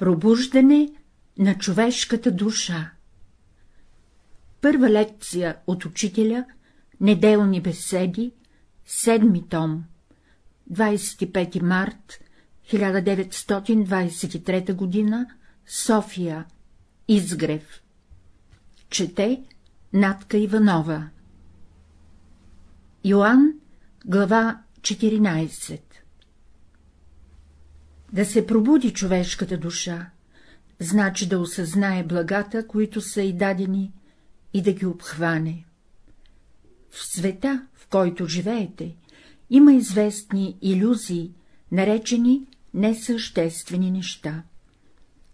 Пробуждане на човешката душа. Първа лекция от учителя Неделни беседи, седми том 25 март 1923 г. София Изгрев. Чете Натка Иванова. Йоанн, глава 14 Да се пробуди човешката душа, значи да осъзнае благата, които са й дадени, и да ги обхване. В света, в който живеете, има известни иллюзии, наречени несъществени неща.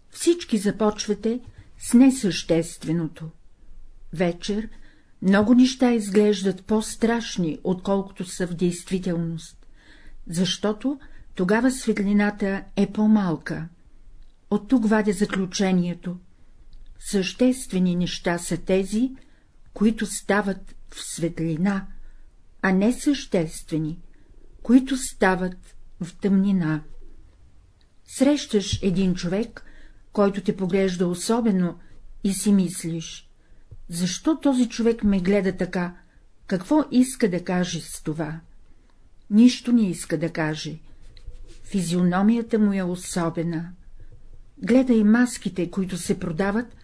Всички започвате с несъщественото. Вечер много неща изглеждат по-страшни, отколкото са в действителност, защото тогава светлината е по-малка. От тук вадя заключението. Съществени неща са тези, които стават в светлина, а не съществени, които стават в тъмнина. Срещаш един човек, който те поглежда особено и си мислиш, защо този човек ме гледа така, какво иска да каже с това? Нищо не иска да каже. Физиономията му е особена. Гледай маските, които се продават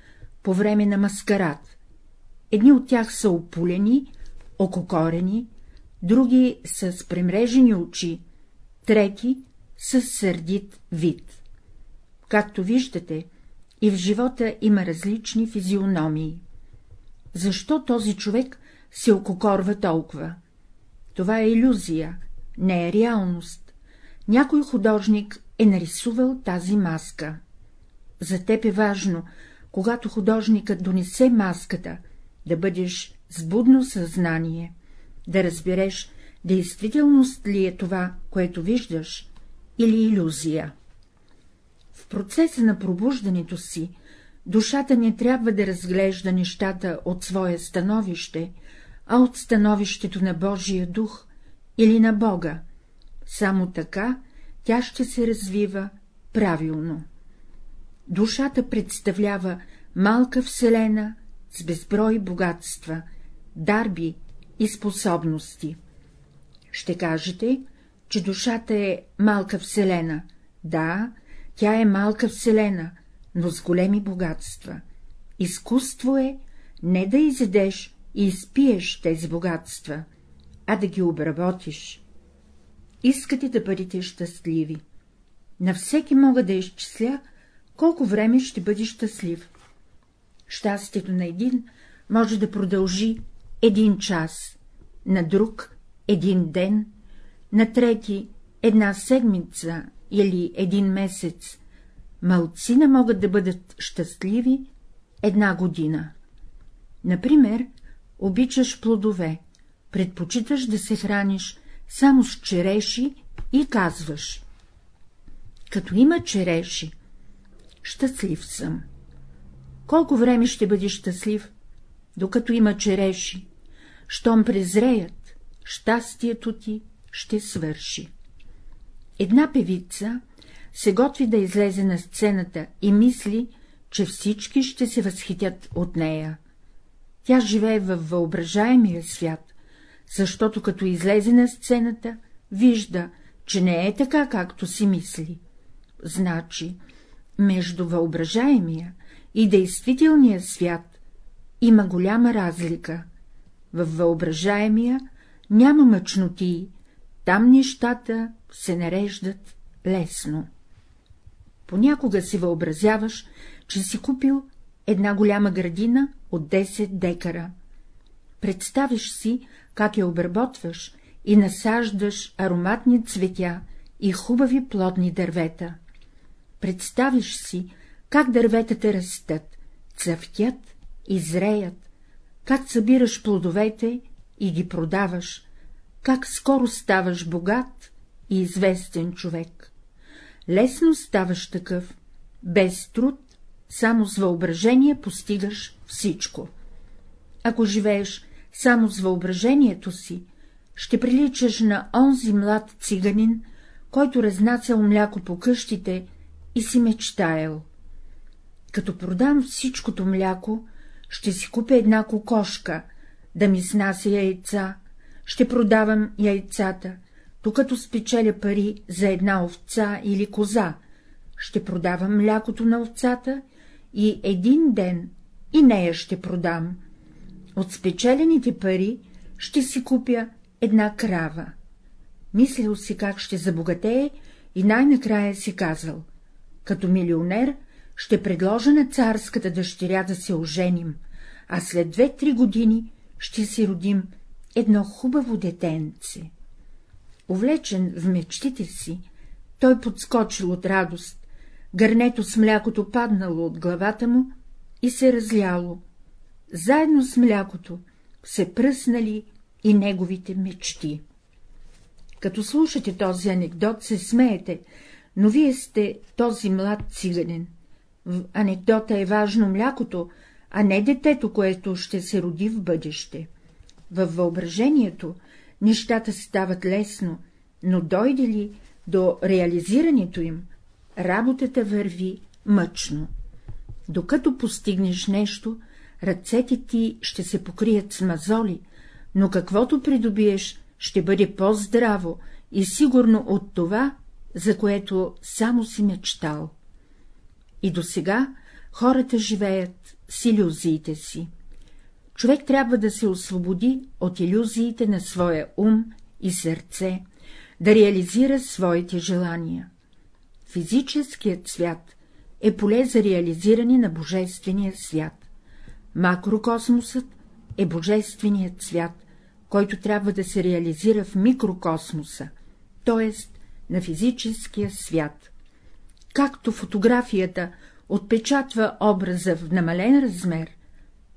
по време на маскарад. Едни от тях са опулени, ококорени, други с премрежени очи, трети с сърдит вид. Както виждате, и в живота има различни физиономии. Защо този човек се ококорва толкова? Това е иллюзия, не е реалност. Някой художник е нарисувал тази маска. За теб е важно, когато художникът донесе маската, да бъдеш с будно съзнание, да разбереш, действителност ли е това, което виждаш, или иллюзия. В процеса на пробуждането си, душата не трябва да разглежда нещата от свое становище, а от становището на Божия дух или на Бога. Само така тя ще се развива правилно. Душата представлява малка вселена с безброй богатства, дарби и способности. Ще кажете, че душата е малка вселена. Да, тя е малка вселена, но с големи богатства. Изкуство е не да изедеш и изпиеш тези богатства, а да ги обработиш. Искате да бъдете щастливи. На всеки мога да изчисля, колко време ще бъде щастлив. Щастието на един може да продължи един час, на друг — един ден, на трети — една седмица или един месец. Малцина могат да бъдат щастливи една година. Например, обичаш плодове, предпочиташ да се храниш само с череши и казваш. Като има череши, щастлив съм. Колко време ще бъдеш щастлив, докато има череши? Щом презреят, щастието ти ще свърши. Една певица се готви да излезе на сцената и мисли, че всички ще се възхитят от нея. Тя живее във въображаемия свят, защото като излезе на сцената, вижда, че не е така, както си мисли. Значи, между въображаемия и действителния свят има голяма разлика. Във въображаемия няма мъчноти, там нещата се нареждат лесно. Понякога си въобразяваш, че си купил една голяма градина от 10 декара. Представиш си, как я обработваш и насаждаш ароматни цветя и хубави плодни дървета. Представиш си, как дърветата растат, цъфтят и зреят, как събираш плодовете и ги продаваш, как скоро ставаш богат и известен човек. Лесно ставаш такъв, без труд, само с въображение постигаш всичко. Ако живееш само с въображението си, ще приличаш на онзи млад циганин, който разнасял мляко по къщите и си мечтаял. Като продам всичкото мляко, ще си купя една кокошка, да ми снася яйца, ще продавам яйцата, докато спечеля пари за една овца или коза, ще продавам млякото на овцата и един ден и нея ще продам. От спечелените пари ще си купя една крава. Мислил си как ще забогатее и най-накрая си казал — като милионер ще предложа на царската дъщеря да се оженим, а след две-три години ще си родим едно хубаво детенце. Увлечен в мечтите си, той подскочил от радост, гърнето с млякото паднало от главата му и се разляло. Заедно с млякото се пръснали и неговите мечти. Като слушате този анекдот, се смеете, но вие сте този млад циганин. В анекдота е важно млякото, а не детето, което ще се роди в бъдеще. Във въображението нещата стават лесно, но дойде ли до реализирането им, работата върви мъчно. Докато постигнеш нещо, ръцете ти ще се покрият с мазоли, но каквото придобиеш, ще бъде по-здраво и сигурно от това, за което само си мечтал. И до сега хората живеят с иллюзиите си. Човек трябва да се освободи от иллюзиите на своя ум и сърце, да реализира своите желания. Физическият свят е поле за реализиране на Божествения свят. Макрокосмосът е Божественият свят, който трябва да се реализира в микрокосмоса, т.е. на физическия свят. Както фотографията отпечатва образа в намален размер,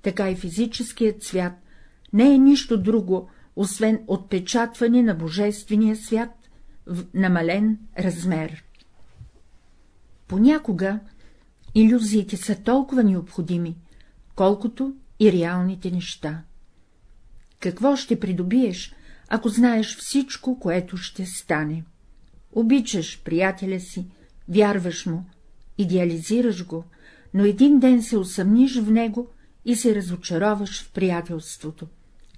така и физическият свят не е нищо друго, освен отпечатване на Божествения свят в намален размер. Понякога иллюзиите са толкова необходими, колкото и реалните неща. Какво ще придобиеш, ако знаеш всичко, което ще стане? Обичаш приятеля си, вярваш му, идеализираш го, но един ден се усъмниш в него и се разочароваш в приятелството.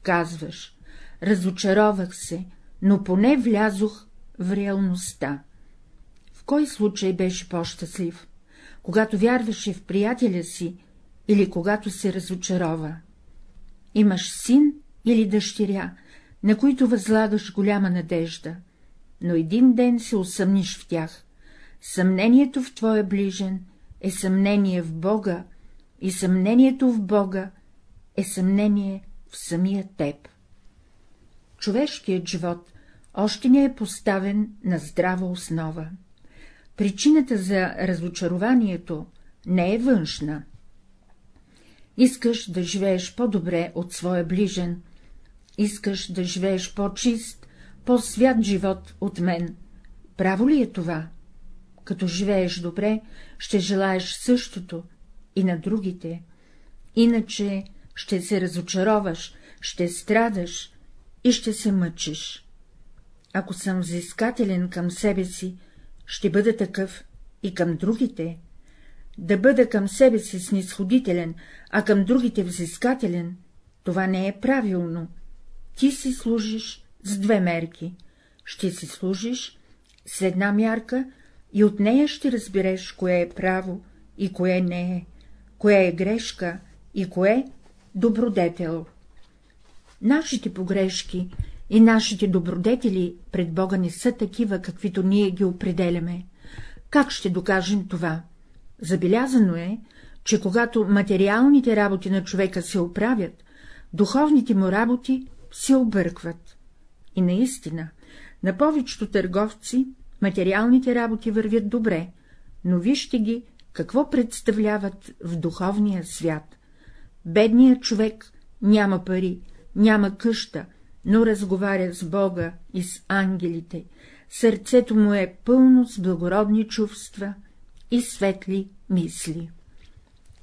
Казваш, разочаровах се, но поне влязох в реалността. В кой случай беше по-щастлив? Когато вярваше в приятеля си или когато се разочарова? Имаш син или дъщеря, на които възлагаш голяма надежда, но един ден се усъмниш в тях. Съмнението в твоя ближен е съмнение в Бога и съмнението в Бога е съмнение в самия теб. Човешкият живот още не е поставен на здрава основа. Причината за разочарованието не е външна. Искаш да живееш по-добре от своя ближен, искаш да живееш по-чист, по-свят живот от мен. Право ли е това? Като живееш добре, ще желаеш същото и на другите, иначе ще се разочароваш, ще страдаш и ще се мъчиш. Ако съм взискателен към себе си, ще бъда такъв и към другите. Да бъда към себе си снисходителен, а към другите взискателен, това не е правилно. Ти си служиш с две мерки. Ще си служиш с една мярка и от нея ще разбереш, кое е право и кое не е, кое е грешка и кое добродетел. Нашите погрешки и нашите добродетели пред Бога не са такива, каквито ние ги определяме. Как ще докажем това? Забелязано е, че когато материалните работи на човека се оправят, духовните му работи се объркват. И наистина, на повечето търговци материалните работи вървят добре, но вижте ги, какво представляват в духовния свят. Бедният човек няма пари, няма къща, но разговаря с Бога и с ангелите, сърцето му е пълно с благородни чувства и светли мисли.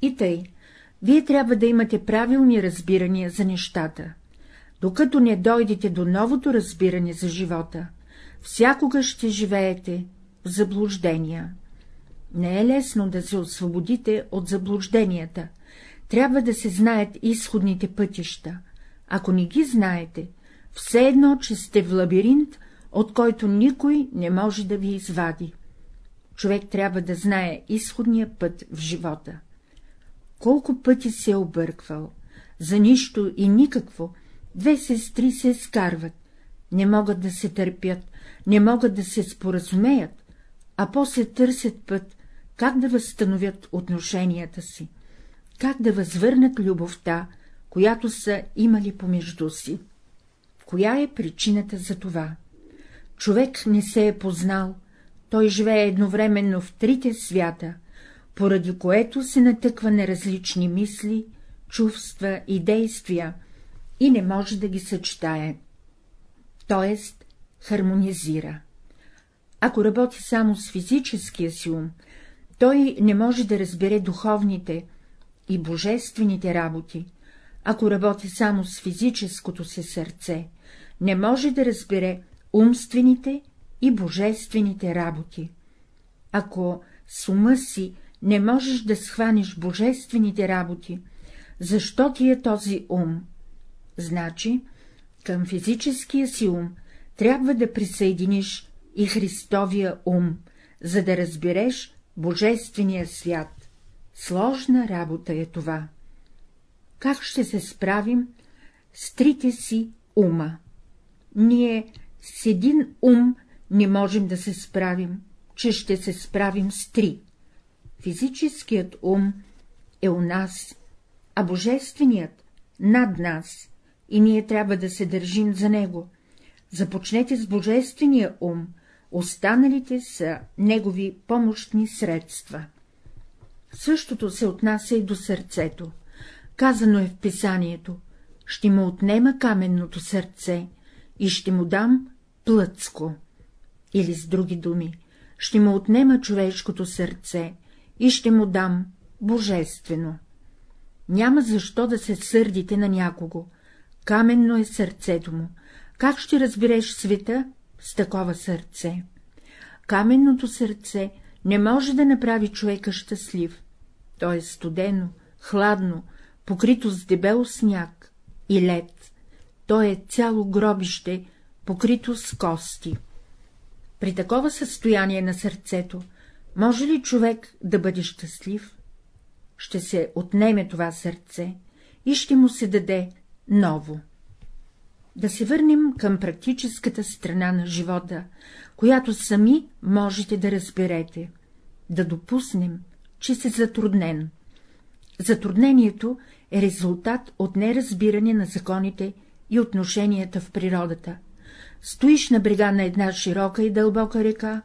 И тъй, вие трябва да имате правилни разбирания за нещата. Докато не дойдете до новото разбиране за живота, всякога ще живеете в заблуждения. Не е лесно да се освободите от заблужденията, трябва да се знаят изходните пътища. Ако не ги знаете, все едно, че сте в лабиринт, от който никой не може да ви извади. Човек трябва да знае изходния път в живота. Колко пъти се е обърквал, за нищо и никакво, две сестри се скарват, не могат да се търпят, не могат да се споразумеят, а после търсят път, как да възстановят отношенията си, как да възвърнат любовта, която са имали помежду си. Коя е причината за това? Човек не се е познал, той живее едновременно в трите свята, поради което се натъква на различни мисли, чувства и действия и не може да ги съчетае, т.е. хармонизира. Ако работи само с физическия си ум, той не може да разбере духовните и божествените работи. Ако работи само с физическото си сърце, не може да разбере умствените и божествените работи. Ако с ума си не можеш да схванеш божествените работи, защо ти е този ум? Значи, към физическия си ум трябва да присъединиш и Христовия ум, за да разбереш Божествения свят. Сложна работа е това. Как ще се справим с трите си ума? Ние с един ум не можем да се справим, че ще се справим с три. Физическият ум е у нас, а божественият — над нас, и ние трябва да се държим за него. Започнете с божествения ум, останалите са негови помощни средства. Същото се отнася и до сърцето. Казано е в писанието, ще му отнема каменното сърце и ще му дам плъцко. Или с други думи, ще му отнема човешкото сърце и ще му дам божествено. Няма защо да се сърдите на някого, каменно е сърцето му. Как ще разбереш света с такова сърце? Каменното сърце не може да направи човека щастлив. То е студено, хладно, покрито с дебел сняг и лед. То е цяло гробище, покрито с кости. При такова състояние на сърцето, може ли човек да бъде щастлив? Ще се отнеме това сърце и ще му се даде ново. Да се върнем към практическата страна на живота, която сами можете да разберете, да допуснем, че се затруднен. Затруднението е резултат от неразбиране на законите и отношенията в природата. Стоиш на брега на една широка и дълбока река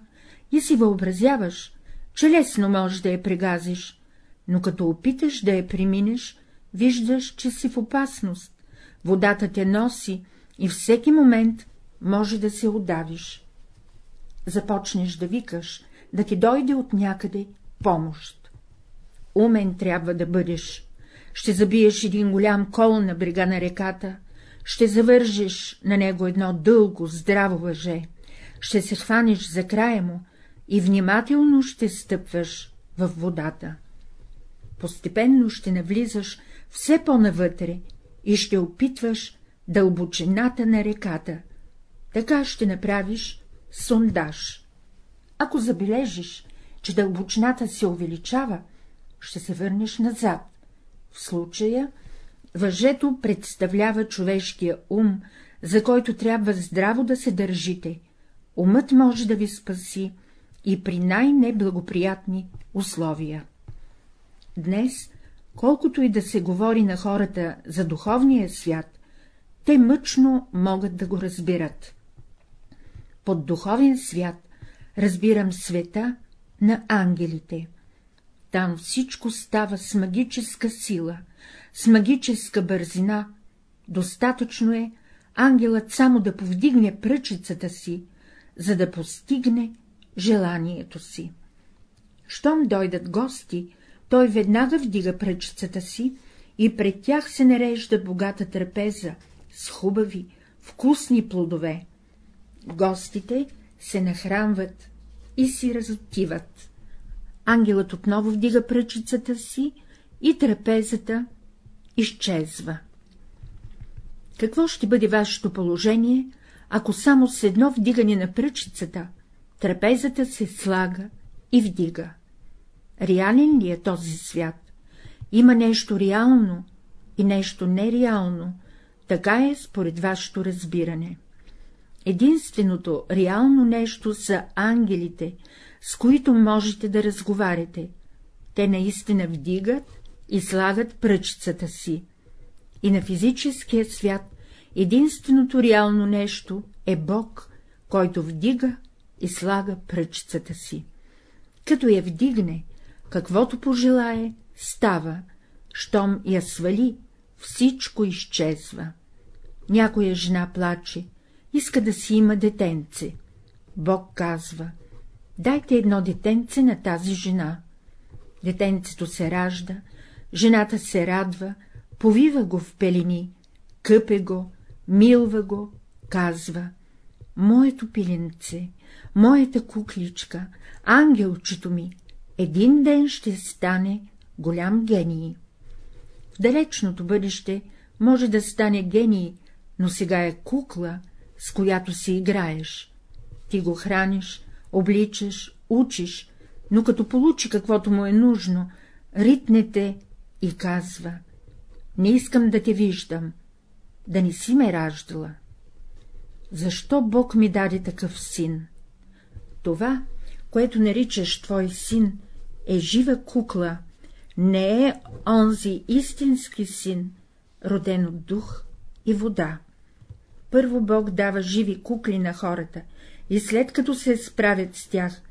и си въобразяваш, че лесно можеш да я прегазиш, но като опиташ да я преминеш, виждаш, че си в опасност, водата те носи и всеки момент може да се удавиш. Започнеш да викаш, да ти дойде от някъде помощ. Умен трябва да бъдеш. Ще забиеш един голям кол на брега на реката, ще завържеш на него едно дълго, здраво въже, ще се хванеш за края му и внимателно ще стъпваш в водата. Постепенно ще навлизаш все по-навътре и ще опитваш дълбочината на реката. Така ще направиш сондаж. Ако забележиш, че дълбочината се увеличава, ще се върнеш назад. В случая въжето представлява човешкия ум, за който трябва здраво да се държите. Умът може да ви спаси и при най-неблагоприятни условия. Днес, колкото и да се говори на хората за духовния свят, те мъчно могат да го разбират. Под духовен свят разбирам света на ангелите. Там всичко става с магическа сила, с магическа бързина. Достатъчно е ангелът само да повдигне пръчицата си, за да постигне желанието си. Щом дойдат гости, той веднага вдига пръчицата си и пред тях се нарежда богата трапеза с хубави, вкусни плодове. Гостите се нахранват и си разотиват. ангелът отново вдига пръчицата си и трапезата изчезва. Какво ще бъде вашето положение, ако само с едно вдигане на пръчицата трапезата се слага и вдига? Реален ли е този свят? Има нещо реално и нещо нереално, така е според вашето разбиране. Единственото реално нещо са ангелите, с които можете да разговаряте. Те наистина вдигат и слагат пръчицата си. И на физическия свят единственото реално нещо е Бог, който вдига и слага пръчицата си. Като я вдигне, каквото пожелае, става, щом я свали, всичко изчезва. Някоя жена плаче, иска да си има детенце. Бог казва, дайте едно детенце на тази жена. Детенцето се ражда, жената се радва, повива го в пелени, къпе го, милва го, казва — моето пиленце, моята кукличка, ангелчето ми, един ден ще стане голям гений. В далечното бъдеще може да стане гений, но сега е кукла, с която си играеш. Ти го храниш, обличаш, учиш, но като получи каквото му е нужно, ритнете и казва — не искам да те виждам, да не си ме раждала. Защо Бог ми даде такъв син? Това, което наричаш твой син, е жива кукла, не е онзи истински син, роден от дух и вода. Първо Бог дава живи кукли на хората и след като се справят с тях,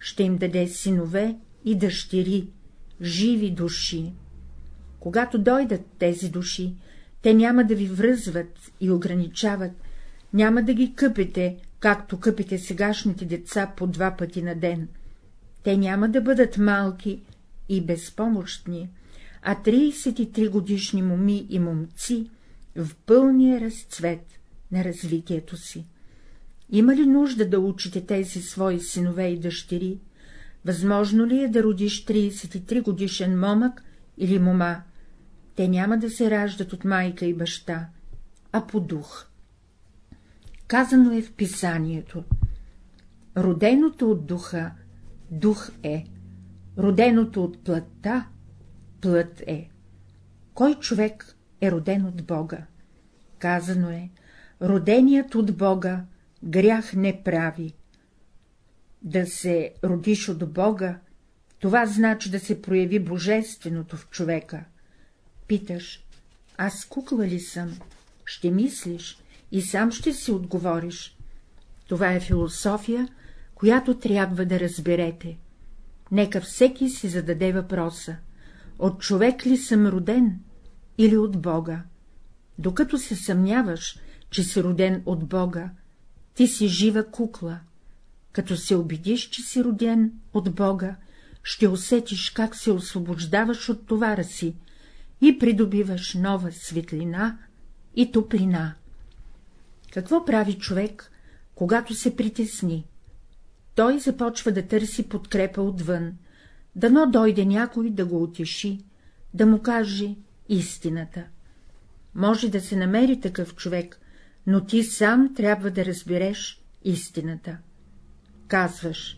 ще им даде синове и дъщери, живи души. Когато дойдат тези души, те няма да ви връзват и ограничават, няма да ги къпете, както къпите сегашните деца по два пъти на ден. Те няма да бъдат малки и безпомощни, а 33 годишни моми и момци в пълния разцвет на развитието си. Има ли нужда да учите тези свои синове и дъщери? Възможно ли е да родиш 33 годишен момък или мома? Те няма да се раждат от майка и баща, а по дух. Казано е в писанието. Роденото от духа, дух е, роденото от плътта, плът е. Кой човек е роден от Бога? Казано е, роденият от Бога грях не прави. Да се родиш от Бога, това значи да се прояви божественото в човека. Питаш, аз кукла ли съм? Ще мислиш и сам ще си отговориш. Това е философия, която трябва да разберете. Нека всеки си зададе въпроса — от човек ли съм роден или от Бога? Докато се съмняваш, че си роден от Бога, ти си жива кукла. Като се убедиш, че си роден от Бога, ще усетиш как се освобождаваш от товара си и придобиваш нова светлина и топлина. Какво прави човек, когато се притесни? Той започва да търси подкрепа отвън, дано дойде някой да го утеши, да му каже истината. Може да се намери такъв човек, но ти сам трябва да разбереш истината. Казваш,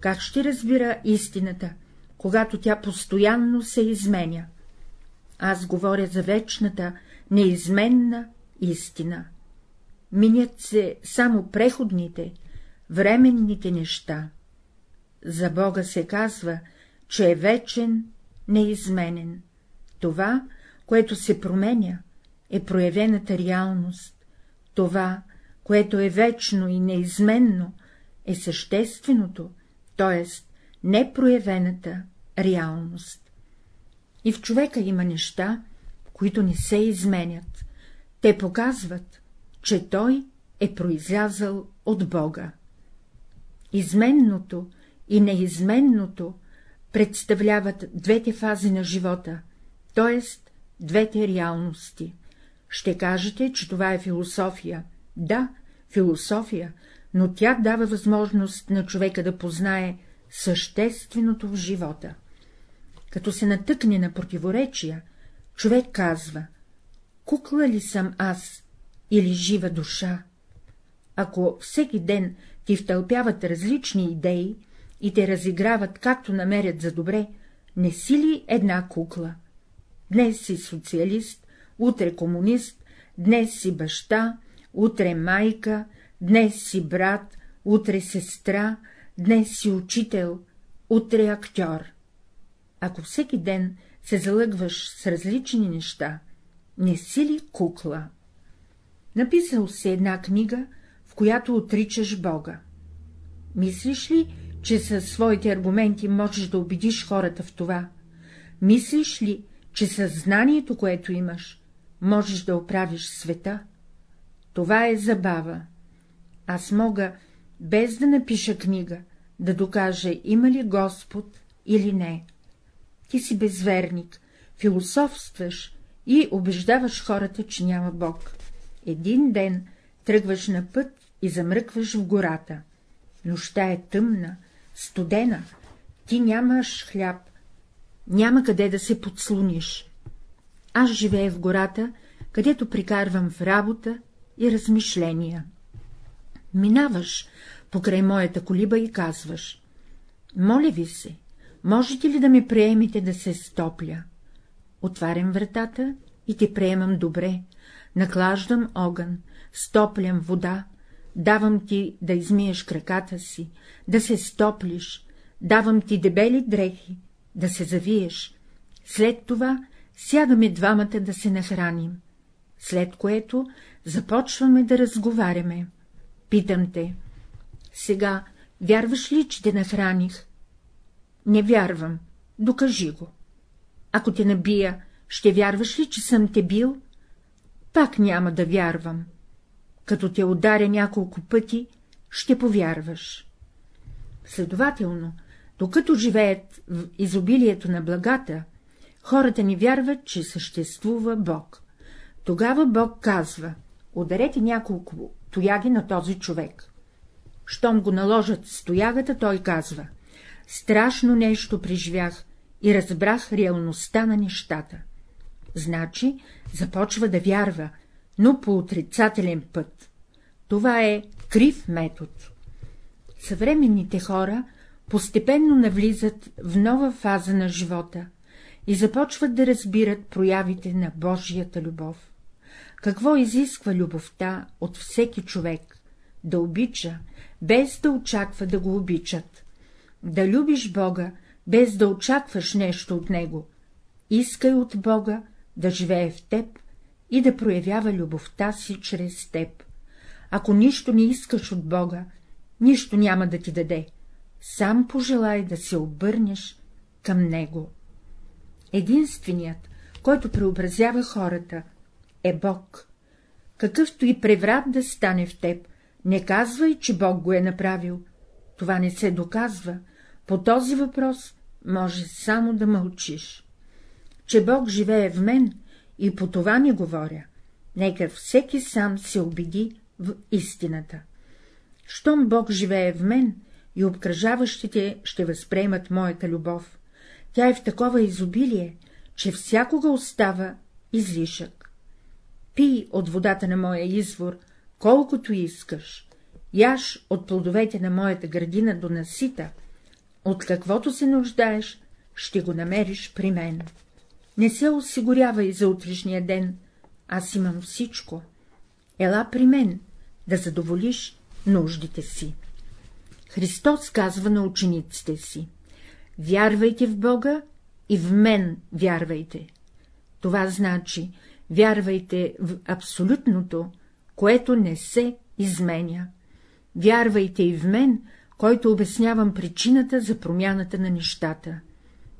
как ще разбира истината, когато тя постоянно се изменя? Аз говоря за вечната, неизменна истина. Минят се само преходните, временните неща. За Бога се казва, че е вечен, неизменен. Това, което се променя, е проявената реалност. Това, което е вечно и неизменно, е същественото, т.е. непроявената реалност. И в човека има неща, които не се изменят. Те показват, че той е произлязал от Бога. Изменното и неизменното представляват двете фази на живота, т.е. двете реалности. Ще кажете, че това е философия. Да, философия, но тя дава възможност на човека да познае същественото в живота. Като се натъкне на противоречия, човек казва — кукла ли съм аз или жива душа? Ако всеки ден ти втълпяват различни идеи и те разиграват както намерят за добре, не си ли една кукла? Днес си социалист, утре комунист, днес си баща, утре майка, днес си брат, утре сестра, днес си учител, утре актьор. Ако всеки ден се залъгваш с различни неща, не си ли кукла? Написал си една книга, в която отричаш Бога. Мислиш ли, че със своите аргументи можеш да убедиш хората в това? Мислиш ли, че със знанието, което имаш, можеш да оправиш света? Това е забава. Аз мога, без да напиша книга, да докажа има ли Господ или не. Ти си безверник, философстваш и убеждаваш хората, че няма Бог. Един ден тръгваш на път и замръкваш в гората. Нощта е тъмна, студена, ти нямаш хляб, няма къде да се подслониш. Аз живея в гората, където прикарвам в работа и размишления. Минаваш покрай моята колиба и казваш — моля ви се, можете ли да ме приемете да се стопля? Отварям вратата и те приемам добре, наклаждам огън, стоплям вода, давам ти да измиеш краката си, да се стоплиш, давам ти дебели дрехи, да се завиеш. След това сядаме двамата да се нахраним, след което започваме да разговаряме. Питам те, сега вярваш ли, че те нахраних? Не вярвам, докажи го. Ако те набия, ще вярваш ли, че съм те бил? Пак няма да вярвам. Като те ударя няколко пъти, ще повярваш. Следователно, докато живеят в изобилието на благата, хората ни вярват, че съществува Бог. Тогава Бог казва — ударете няколко тояги на този човек. Щом го наложат с тоягата, той казва — страшно нещо преживях и разбрах реалността на нещата. Значи започва да вярва, но по отрицателен път. Това е крив метод. Съвременните хора постепенно навлизат в нова фаза на живота и започват да разбират проявите на Божията любов. Какво изисква любовта от всеки човек? Да обича, без да очаква да го обичат. Да любиш Бога, без да очакваш нещо от Него. Искай от Бога да живее в теб и да проявява любовта си чрез теб. Ако нищо не искаш от Бога, нищо няма да ти даде. Сам пожелай да се обърнеш към Него. Единственият, който преобразява хората, е Бог. Какъвто и преврат да стане в теб, не казвай, че Бог го е направил. Това не се доказва. По този въпрос може само да мълчиш. Че Бог живее в мен и по това ми говоря. Нека всеки сам се убеди в истината. Щом Бог живее в мен и обкръжаващите ще възприемат моята любов, тя е в такова изобилие, че всякога остава излишък. Пий от водата на моя извор, колкото искаш, яш от плодовете на моята градина до насита, от каквото се нуждаеш, ще го намериш при мен. Не се осигурявай за утрешния ден, аз имам всичко. Ела при мен, да задоволиш нуждите си. Христос казва на учениците си — вярвайте в Бога и в мен вярвайте. Това значи, вярвайте в абсолютното, което не се изменя. Вярвайте и в мен, който обяснявам причината за промяната на нещата.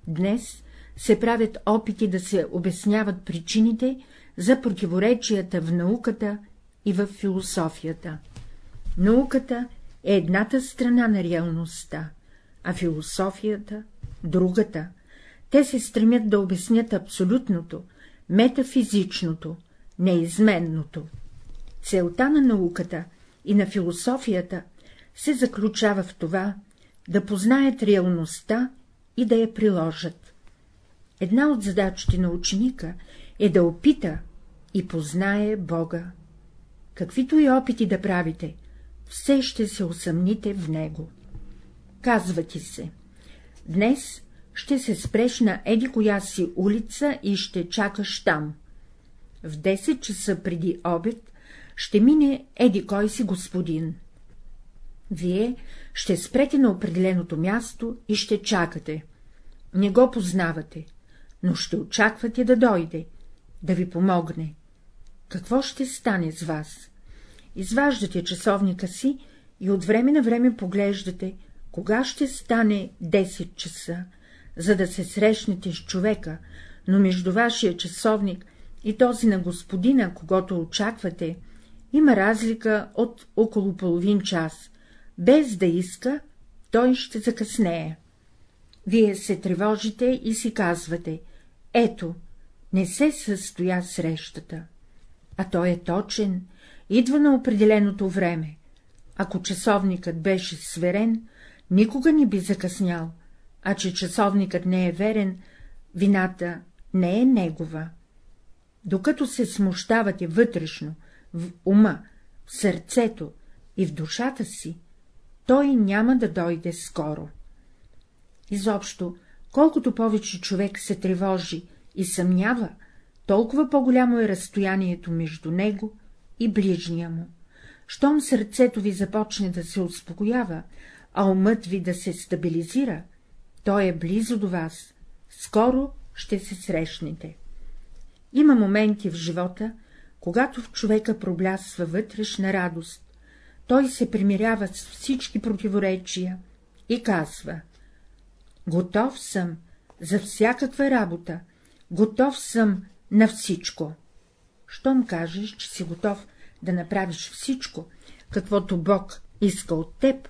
Днес се правят опити да се обясняват причините за противоречията в науката и в философията. Науката е едната страна на реалността, а философията — другата. Те се стремят да обяснят абсолютното, метафизичното, неизменното. Целта на науката и на философията се заключава в това да познаят реалността и да я приложат. Една от задачите на ученика е да опита и познае Бога. Каквито и опити да правите, все ще се усъмните в Него. Казва ти се, днес ще се спреш на еди коя си улица и ще чакаш там. В 10 часа преди обед ще мине еди кой си господин. Вие ще спрете на определеното място и ще чакате. Не го познавате, но ще очаквате да дойде, да ви помогне. Какво ще стане с вас? Изваждате часовника си и от време на време поглеждате, кога ще стане 10 часа, за да се срещнете с човека, но между вашия часовник и този на господина, когато очаквате, има разлика от около половин час. Без да иска, той ще закъснее. Вие се тревожите и си казвате — ето, не се състоя срещата. А той е точен, идва на определеното време. Ако часовникът беше сверен, никога не би закъснял, а че часовникът не е верен, вината не е негова. Докато се смущавате вътрешно, в ума, в сърцето и в душата си, той няма да дойде скоро. Изобщо, колкото повече човек се тревожи и съмнява, толкова по-голямо е разстоянието между него и ближния му. Щом сърцето ви започне да се успокоява, а умът ви да се стабилизира, той е близо до вас, скоро ще се срещнете. Има моменти в живота, когато в човека проблясва вътрешна радост, той се примирява с всички противоречия и казва — готов съм за всякаква работа, готов съм на всичко. Щом кажеш, че си готов да направиш всичко, каквото Бог иска от теб,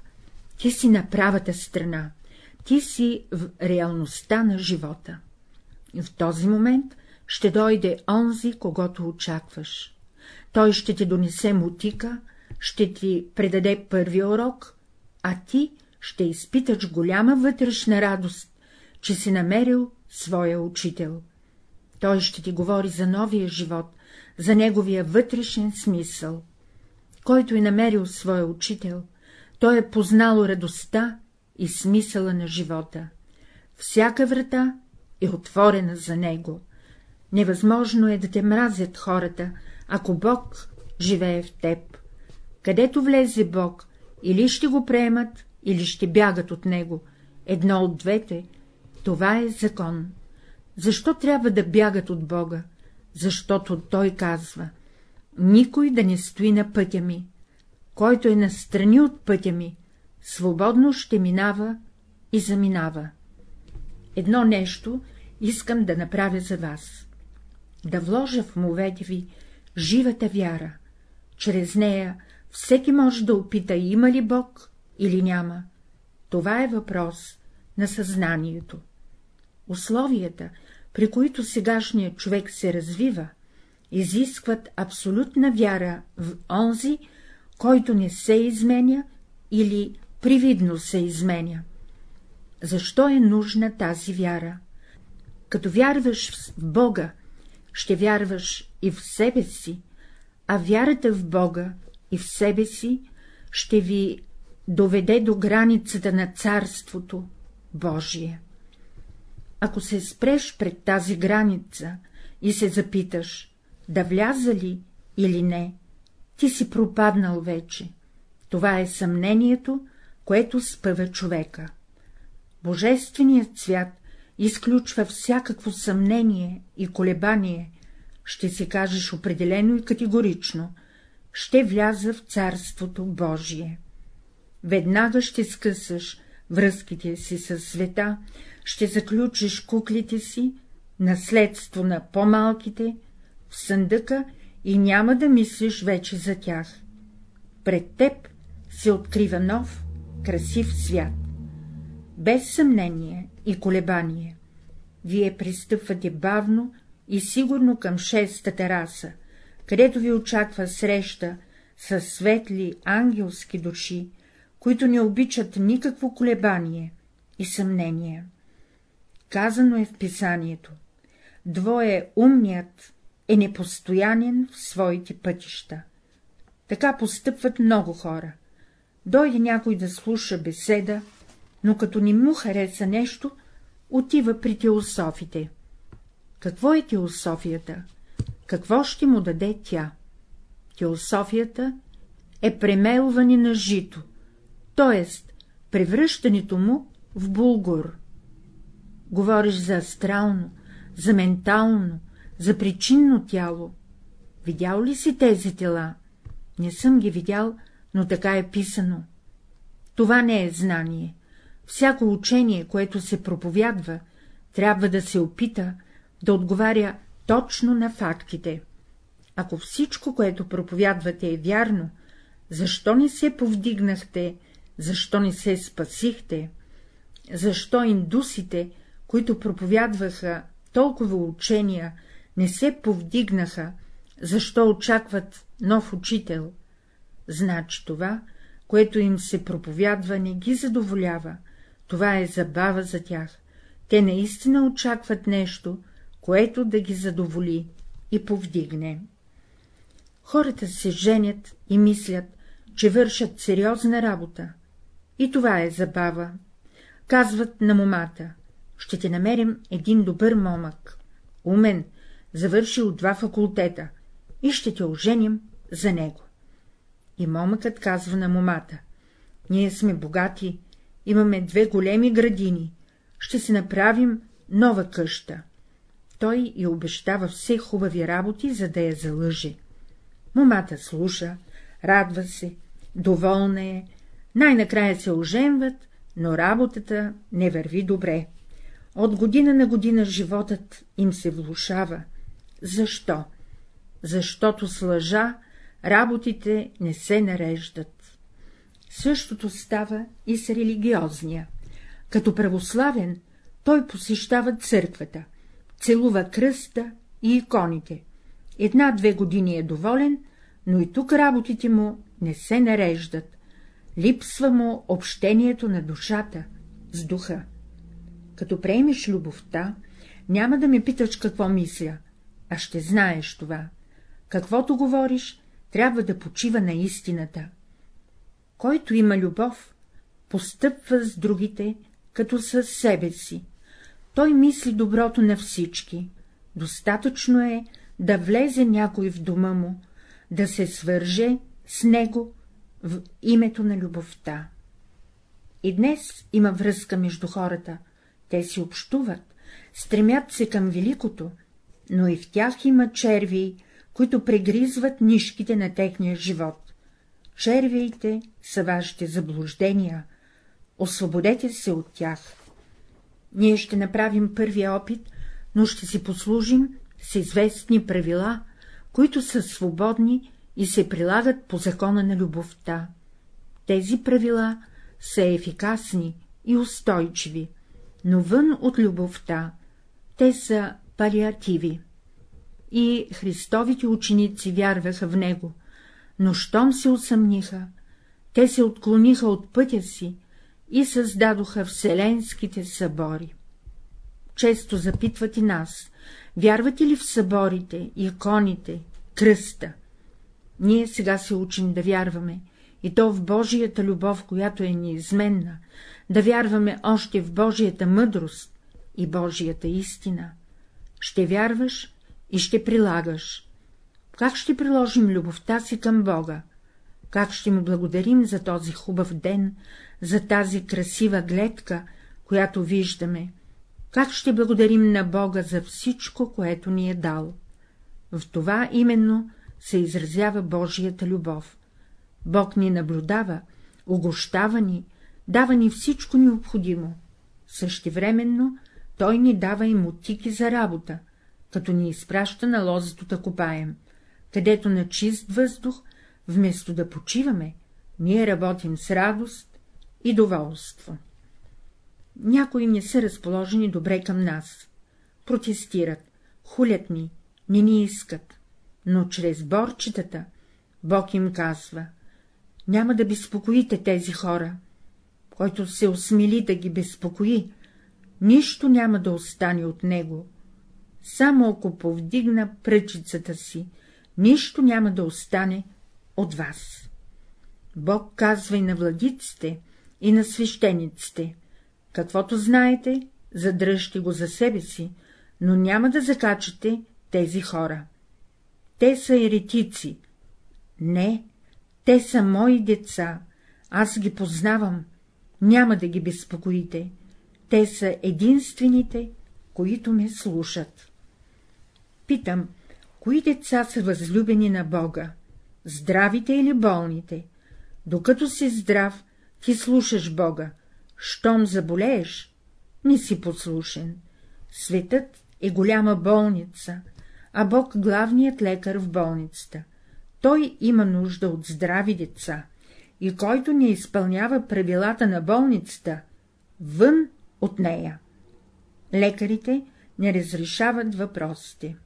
ти си на правата страна, ти си в реалността на живота. В този момент ще дойде онзи, когато очакваш. Той ще ти донесе мутика, ще ти предаде първи урок, а ти ще изпиташ голяма вътрешна радост, че си намерил своя учител. Той ще ти говори за новия живот, за неговия вътрешен смисъл. Който е намерил своя учител, той е познал радостта и смисъла на живота. Всяка врата е отворена за него. Невъзможно е да те мразят хората, ако Бог живее в теб. Където влезе Бог, или ще го приемат, или ще бягат от него. Едно от двете, това е закон. Защо трябва да бягат от Бога? Защото Той казва — никой да не стои на пътя ми. Който е настрани от пътя ми, свободно ще минава и заминава. Едно нещо искам да направя за вас. Да вложа в мовете ви живата вяра. Чрез нея всеки може да опита има ли Бог или няма. Това е въпрос на съзнанието. Условията, при които сегашният човек се развива, изискват абсолютна вяра в онзи, който не се изменя или привидно се изменя. Защо е нужна тази вяра? Като вярваш в Бога, ще вярваш и в себе си, а вярата в Бога и в себе си ще ви доведе до границата на Царството Божие. Ако се спреш пред тази граница и се запиташ, да вляза ли или не, ти си пропаднал вече. Това е съмнението, което спъва човека. Божественият свят изключва всякакво съмнение и колебание, ще си кажеш определено и категорично, ще вляза в Царството Божие. Веднага ще скъсаш връзките си с света, ще заключиш куклите си, наследство на по-малките, в съндъка и няма да мислиш вече за тях. Пред теб се открива нов, красив свят. Без съмнение и колебание. Вие пристъпвате бавно и сигурно към шестата раса, където ви очаква среща с светли ангелски души, които не обичат никакво колебание и съмнение. Казано е в писанието. Двое умният е непостоянен в своите пътища. Така постъпват много хора. Дойде някой да слуша беседа, но като не му хареса нещо, отива при теософите. Какво е теософията? Какво ще му даде тя? Теософията е премелване на жито, т.е. превръщането му в булгур. Говориш за астрално, за ментално, за причинно тяло. Видял ли си тези тела? Не съм ги видял, но така е писано. Това не е знание. Всяко учение, което се проповядва, трябва да се опита да отговаря точно на фактите. Ако всичко, което проповядвате, е вярно, защо не се повдигнахте, защо не се спасихте? Защо индусите, които проповядваха толкова учения, не се повдигнаха, защо очакват нов учител? Значи това, което им се проповядва, не ги задоволява, това е забава за тях. Те наистина очакват нещо, което да ги задоволи и повдигне. Хората се женят и мислят, че вършат сериозна работа. И това е забава. Казват на момата, ще ти намерим един добър момък, умен, завършил два факултета, и ще те оженим за него. И момъкът казва на момата, ние сме богати, имаме две големи градини, ще си направим нова къща. Той и обещава все хубави работи, за да я залъже. Момата слуша, радва се, доволна е, най-накрая се оженват, но работата не върви добре. От година на година животът им се влушава. Защо? Защото с лъжа работите не се нареждат. Същото става и с религиозния. Като православен той посещава църквата, целува кръста и иконите. Една-две години е доволен, но и тук работите му не се нареждат. Липсва му общението на душата с духа. Като приемеш любовта, няма да ме питаш какво мисля, а ще знаеш това. Каквото говориш, трябва да почива на истината. Който има любов, постъпва с другите, като със себе си. Той мисли доброто на всички. Достатъчно е да влезе някой в дома му, да се свърже с него в името на любовта. И днес има връзка между хората, те си общуват, стремят се към великото, но и в тях има червии, които прегризват нишките на техния живот. Червиите са вашите заблуждения, освободете се от тях. Ние ще направим първия опит, но ще си послужим с известни правила, които са свободни и се прилагат по закона на любовта. Тези правила са ефикасни и устойчиви, но вън от любовта те са палиативи. И Христовите ученици вярваха в Него, но щом се усъмниха, те се отклониха от пътя си и създадоха вселенските събори. Често запитват и нас, вярвате ли в съборите, иконите, кръста? Ние сега се учим да вярваме, и то в Божията любов, която е неизменна, да вярваме още в Божията мъдрост и Божията истина. Ще вярваш и ще прилагаш. Как ще приложим любовта си към Бога? Как ще му благодарим за този хубав ден, за тази красива гледка, която виждаме? Как ще благодарим на Бога за всичко, което ни е дал? В това именно се изразява Божията любов. Бог ни наблюдава, огощава ни, дава ни всичко необходимо. Същевременно Той ни дава и мотики за работа, като ни изпраща на лозето да копаем, където на чист въздух, вместо да почиваме, ние работим с радост и доволство. Някои не са разположени добре към нас, протестират, хулят ни, не ни искат, но чрез борчетата Бог им казва няма да безпокоите тези хора. Който се осмели да ги безпокои, нищо няма да остане от него. Само ако повдигна пръчицата си, нищо няма да остане от вас. Бог казва и на владиците, и на свещениците. Каквото знаете, задръжте го за себе си, но няма да закачате тези хора. Те са еретици. Не, те са мои деца, аз ги познавам, няма да ги безпокоите. Те са единствените, които ме слушат. Питам, кои деца са възлюбени на Бога? Здравите или болните? Докато си здрав, ти слушаш Бога. Щом заболееш, не си послушен. Светът е голяма болница, а Бог главният лекар в болницата. Той има нужда от здрави деца, и който не изпълнява правилата на болницата, вън от нея. Лекарите не разрешават въпросите.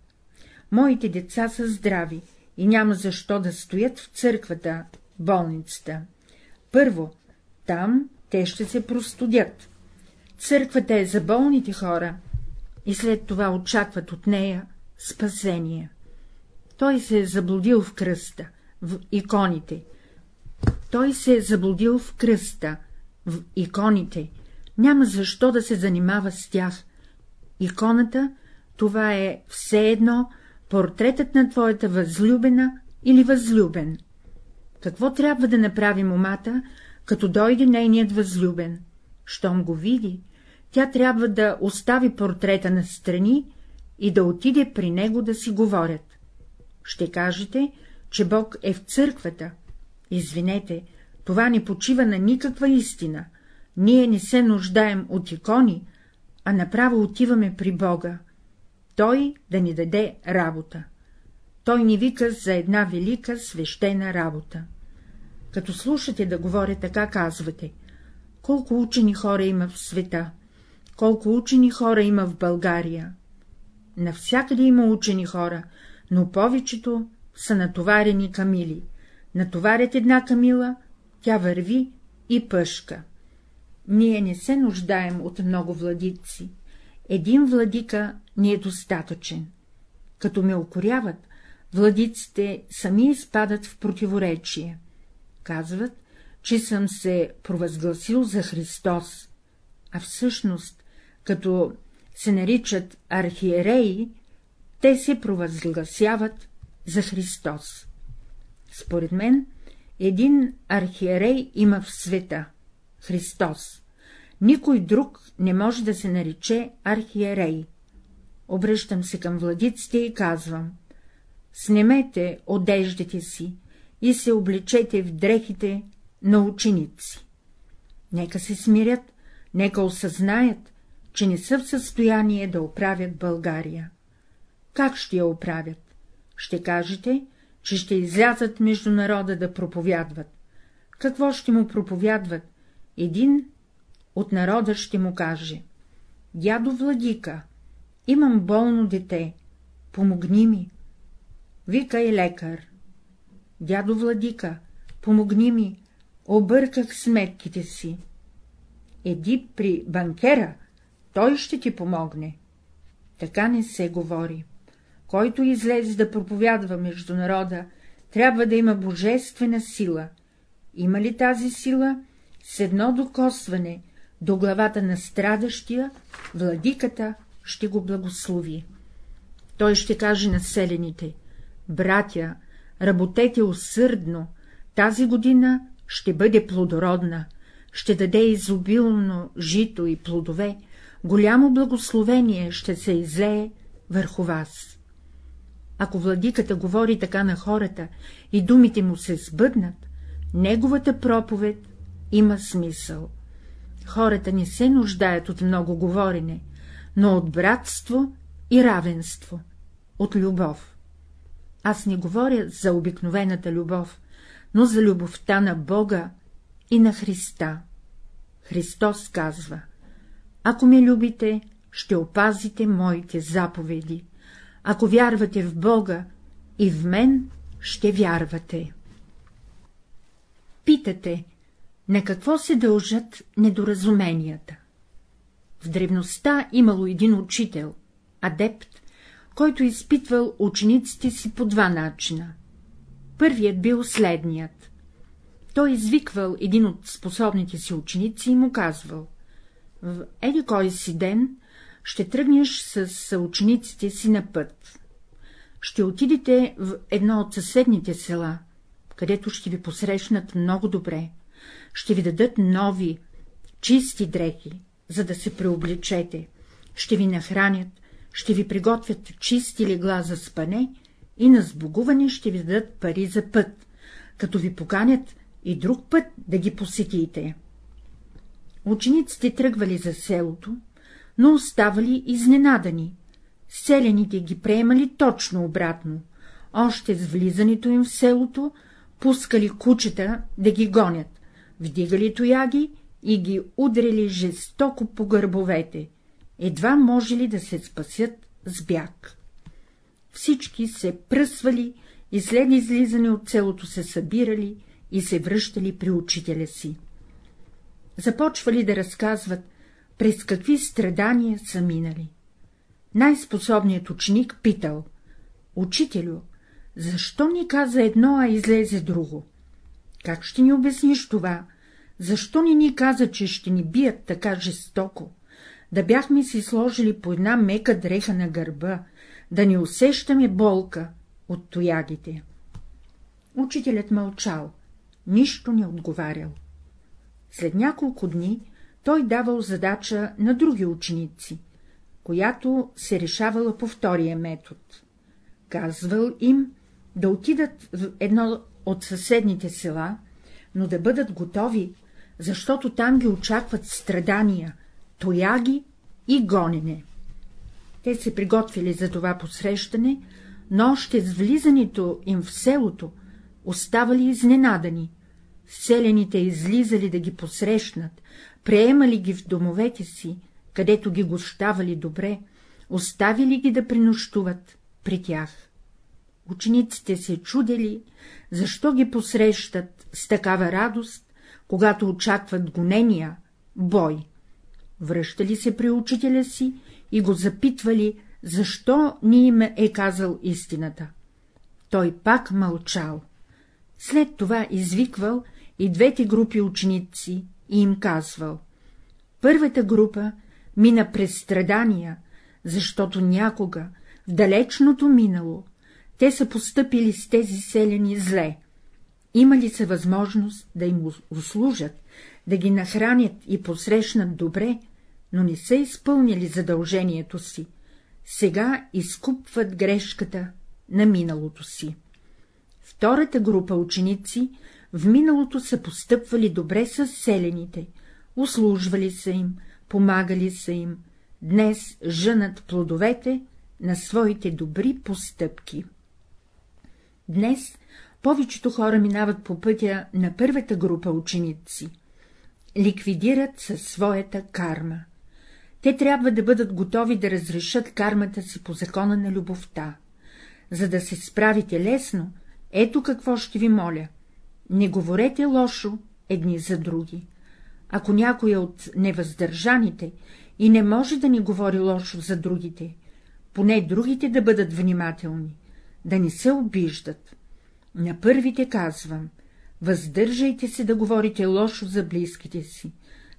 Моите деца са здрави и няма защо да стоят в църквата, болницата. Първо, там те ще се простудят. Църквата е за болните хора и след това очакват от нея спасение. Той се е заблудил в кръста, в иконите. Той се е заблудил в кръста, в иконите. Няма защо да се занимава с тях. Иконата — това е все едно портретът на твоята възлюбена или възлюбен. Какво трябва да направи момата, като дойде нейният възлюбен? Щом го види, тя трябва да остави портрета на страни и да отиде при него да си говорят. Ще кажете, че Бог е в църквата. Извинете, това не почива на никаква истина. Ние не се нуждаем от икони, а направо отиваме при Бога. Той да ни даде работа. Той ни вика за една велика свещена работа. Като слушате да говоря така, казвате, колко учени хора има в света, колко учени хора има в България. Навсякъде има учени хора, но повечето са натоварени камили. Натоварят една камила, тя върви и пъшка. Ние не се нуждаем от много владици. Един владика ни е достатъчен. Като ме окоряват, владиците сами изпадат в противоречие. Казват, че съм се провъзгласил за Христос, а всъщност, като се наричат архиереи, те се провъзгласяват за Христос. Според мен, един архиерей има в света — Христос. Никой друг не може да се нарече архиерей. Обръщам се към владиците и казвам — снемете одеждите си и се облечете в дрехите на ученици. Нека се смирят, нека осъзнаят, че не са в състояние да оправят България. Как ще я оправят? Ще кажете, че ще излязат между народа да проповядват. Какво ще му проповядват? Един от народа ще му каже — дядо Владика, имам болно дете, помогни ми. Вика и лекар. Дядо Владика, помогни ми, обърках сметките си. Еди при банкера, той ще ти помогне. Така не се говори. Който излезе да проповядва между народа, трябва да има божествена сила. Има ли тази сила? С едно докосване до главата на страдащия, владиката ще го благослови. Той ще каже на селените — братя, работете усърдно, тази година ще бъде плодородна, ще даде изобилно жито и плодове, голямо благословение ще се излее върху вас. Ако владиката говори така на хората и думите му се сбъднат, неговата проповед има смисъл. Хората не се нуждаят от много говорене, но от братство и равенство, от любов. Аз не говоря за обикновената любов, но за любовта на Бога и на Христа. Христос казва ако ме любите, ще опазите моите заповеди. Ако вярвате в Бога, и в мен ще вярвате. Питате, на какво се дължат недоразуменията? В древността имало един учител, адепт, който изпитвал учениците си по два начина. Първият бил следният. Той извиквал един от способните си ученици и му казвал — в еди кой си ден ще тръгнеш с учениците си на път. Ще отидете в едно от съседните села, където ще ви посрещнат много добре, ще ви дадат нови, чисти дрехи, за да се преобличете, ще ви нахранят, ще ви приготвят чисти легла за спане и на сбогуване ще ви дадат пари за път, като ви поканят и друг път да ги посетите. Учениците тръгвали за селото, но оставали изненадани. Селените ги приемали точно обратно. Още с влизането им в селото пускали кучета да ги гонят, вдигали тояги и ги удрили жестоко по гърбовете, едва може ли да се спасят с бяг. Всички се пръсвали и след излизане от селото се събирали и се връщали при учителя си. Започвали да разказват, през какви страдания са минали. Най-способният ученик питал — Учителю, защо ни каза едно, а излезе друго? Как ще ни обясниш това? Защо ни ни каза, че ще ни бият така жестоко? Да бяхме си сложили по една мека дреха на гърба, да не усещаме болка от тоягите. Учителят мълчал, нищо не отговарял. След няколко дни той давал задача на други ученици, която се решавала по втория метод. Казвал им да отидат в едно от съседните села, но да бъдат готови, защото там ги очакват страдания, тояги и гонене. Те се приготвили за това посрещане, но още с влизането им в селото оставали изненадани. Селените излизали да ги посрещнат, приемали ги в домовете си, където ги гощавали добре, оставили ги да принощуват при тях. Учениците се чудели, защо ги посрещат с такава радост, когато очакват гонения, бой. Връщали се при учителя си и го запитвали, защо ни им е казал истината. Той пак мълчал. След това извиквал и двете групи ученици и им казвал. Първата група мина през страдания, защото някога, в далечното минало, те са постъпили с тези селени зле, имали са възможност да им услужат, да ги нахранят и посрещнат добре, но не са изпълнили задължението си. Сега изкупват грешката на миналото си. Втората група ученици в миналото са постъпвали добре с селените, услужвали са им, помагали са им, днес жънат плодовете на своите добри постъпки. Днес повечето хора минават по пътя на първата група ученици. Ликвидират със своята карма. Те трябва да бъдат готови да разрешат кармата си по закона на любовта. За да се справите лесно, ето какво ще ви моля. Не говорете лошо едни за други. Ако някой е от невъздържаните и не може да ни говори лошо за другите, поне другите да бъдат внимателни, да не се обиждат. На първите казвам, въздържайте се да говорите лошо за близките си,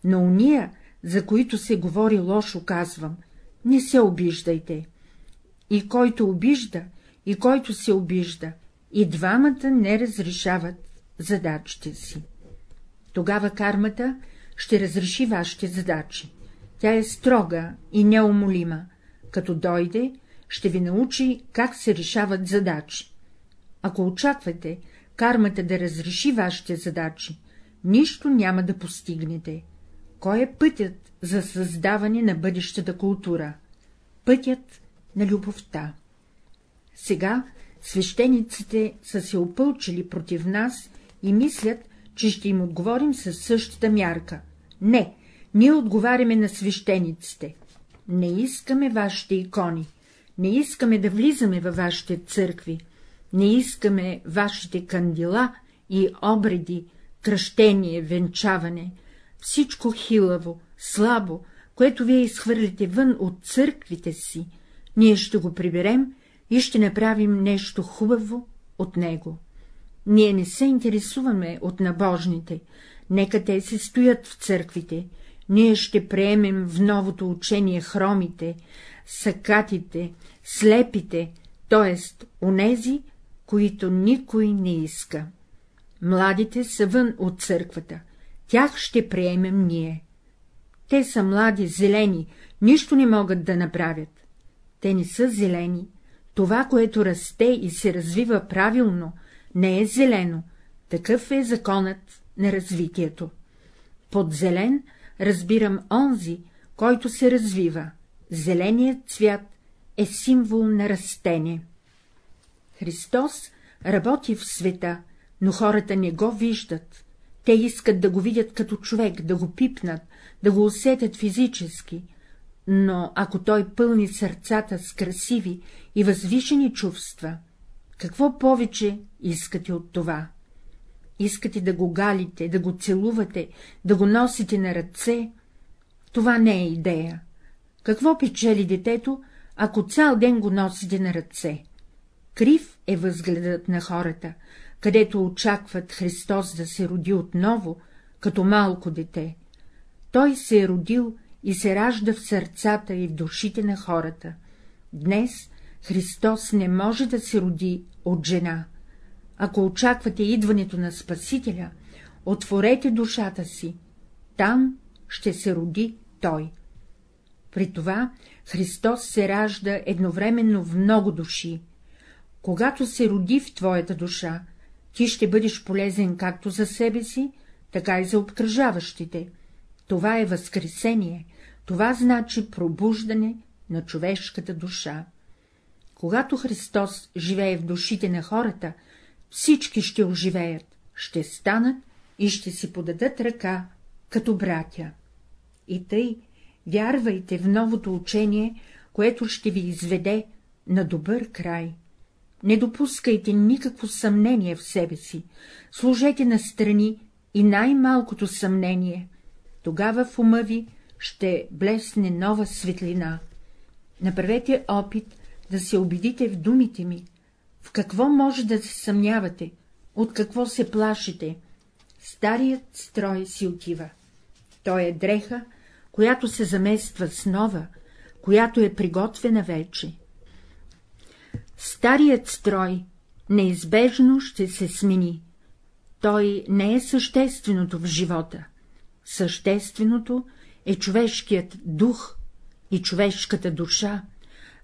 на уния, за които се говори лошо, казвам, не се обиждайте. И който обижда, и който се обижда, и двамата не разрешават задачите си. Тогава кармата ще разреши вашите задачи. Тя е строга и неумолима. Като дойде, ще ви научи как се решават задачи. Ако очаквате кармата да разреши вашите задачи, нищо няма да постигнете. Кой е пътят за създаване на бъдещата култура? Пътят на любовта. Сега свещениците са се опълчили против нас и мислят, че ще им отговорим със същата мярка. Не, ние отговаряме на свещениците. Не искаме вашите икони, не искаме да влизаме във вашите църкви, не искаме вашите кандила и обреди, кръщение, венчаване, всичко хилаво, слабо, което вие изхвърлите вън от църквите си, ние ще го приберем и ще направим нещо хубаво от него. Ние не се интересуваме от набожните, нека те се стоят в църквите, ние ще приемем в новото учение хромите, сакатите, слепите, т.е. онези, които никой не иска. Младите са вън от църквата, тях ще приемем ние. Те са млади, зелени, нищо не могат да направят. Те не са зелени. Това, което расте и се развива правилно, не е зелено. Такъв е законът на развитието. Под зелен разбирам онзи, който се развива. Зеленият цвят е символ на растение. Христос работи в света, но хората не го виждат. Те искат да го видят като човек, да го пипнат, да го усетят физически, но ако той пълни сърцата с красиви и възвишени чувства, какво повече искате от това? Искате да го галите, да го целувате, да го носите на ръце? Това не е идея. Какво печели детето, ако цял ден го носите на ръце? Крив е възгледът на хората, където очакват Христос да се роди отново, като малко дете. Той се е родил и се ражда в сърцата и в душите на хората. Днес Христос не може да се роди от жена. Ако очаквате идването на Спасителя, отворете душата си, там ще се роди Той. При това Христос се ражда едновременно в много души. Когато се роди в твоята душа, ти ще бъдеш полезен както за себе си, така и за обкръжаващите. Това е възкресение, това значи пробуждане на човешката душа. Когато Христос живее в душите на хората, всички ще оживеят, ще станат и ще си подадат ръка, като братя. И тъй, вярвайте в новото учение, което ще ви изведе на добър край. Не допускайте никакво съмнение в себе си, служете на страни и най-малкото съмнение, тогава в ума ви ще блесне нова светлина. Направете опит да се убедите в думите ми, в какво може да се съмнявате, от какво се плашите. Старият строй си отива. Той е дреха, която се замества с нова, която е приготвена вече. Старият строй неизбежно ще се смени. Той не е същественото в живота. Същественото е човешкият дух и човешката душа.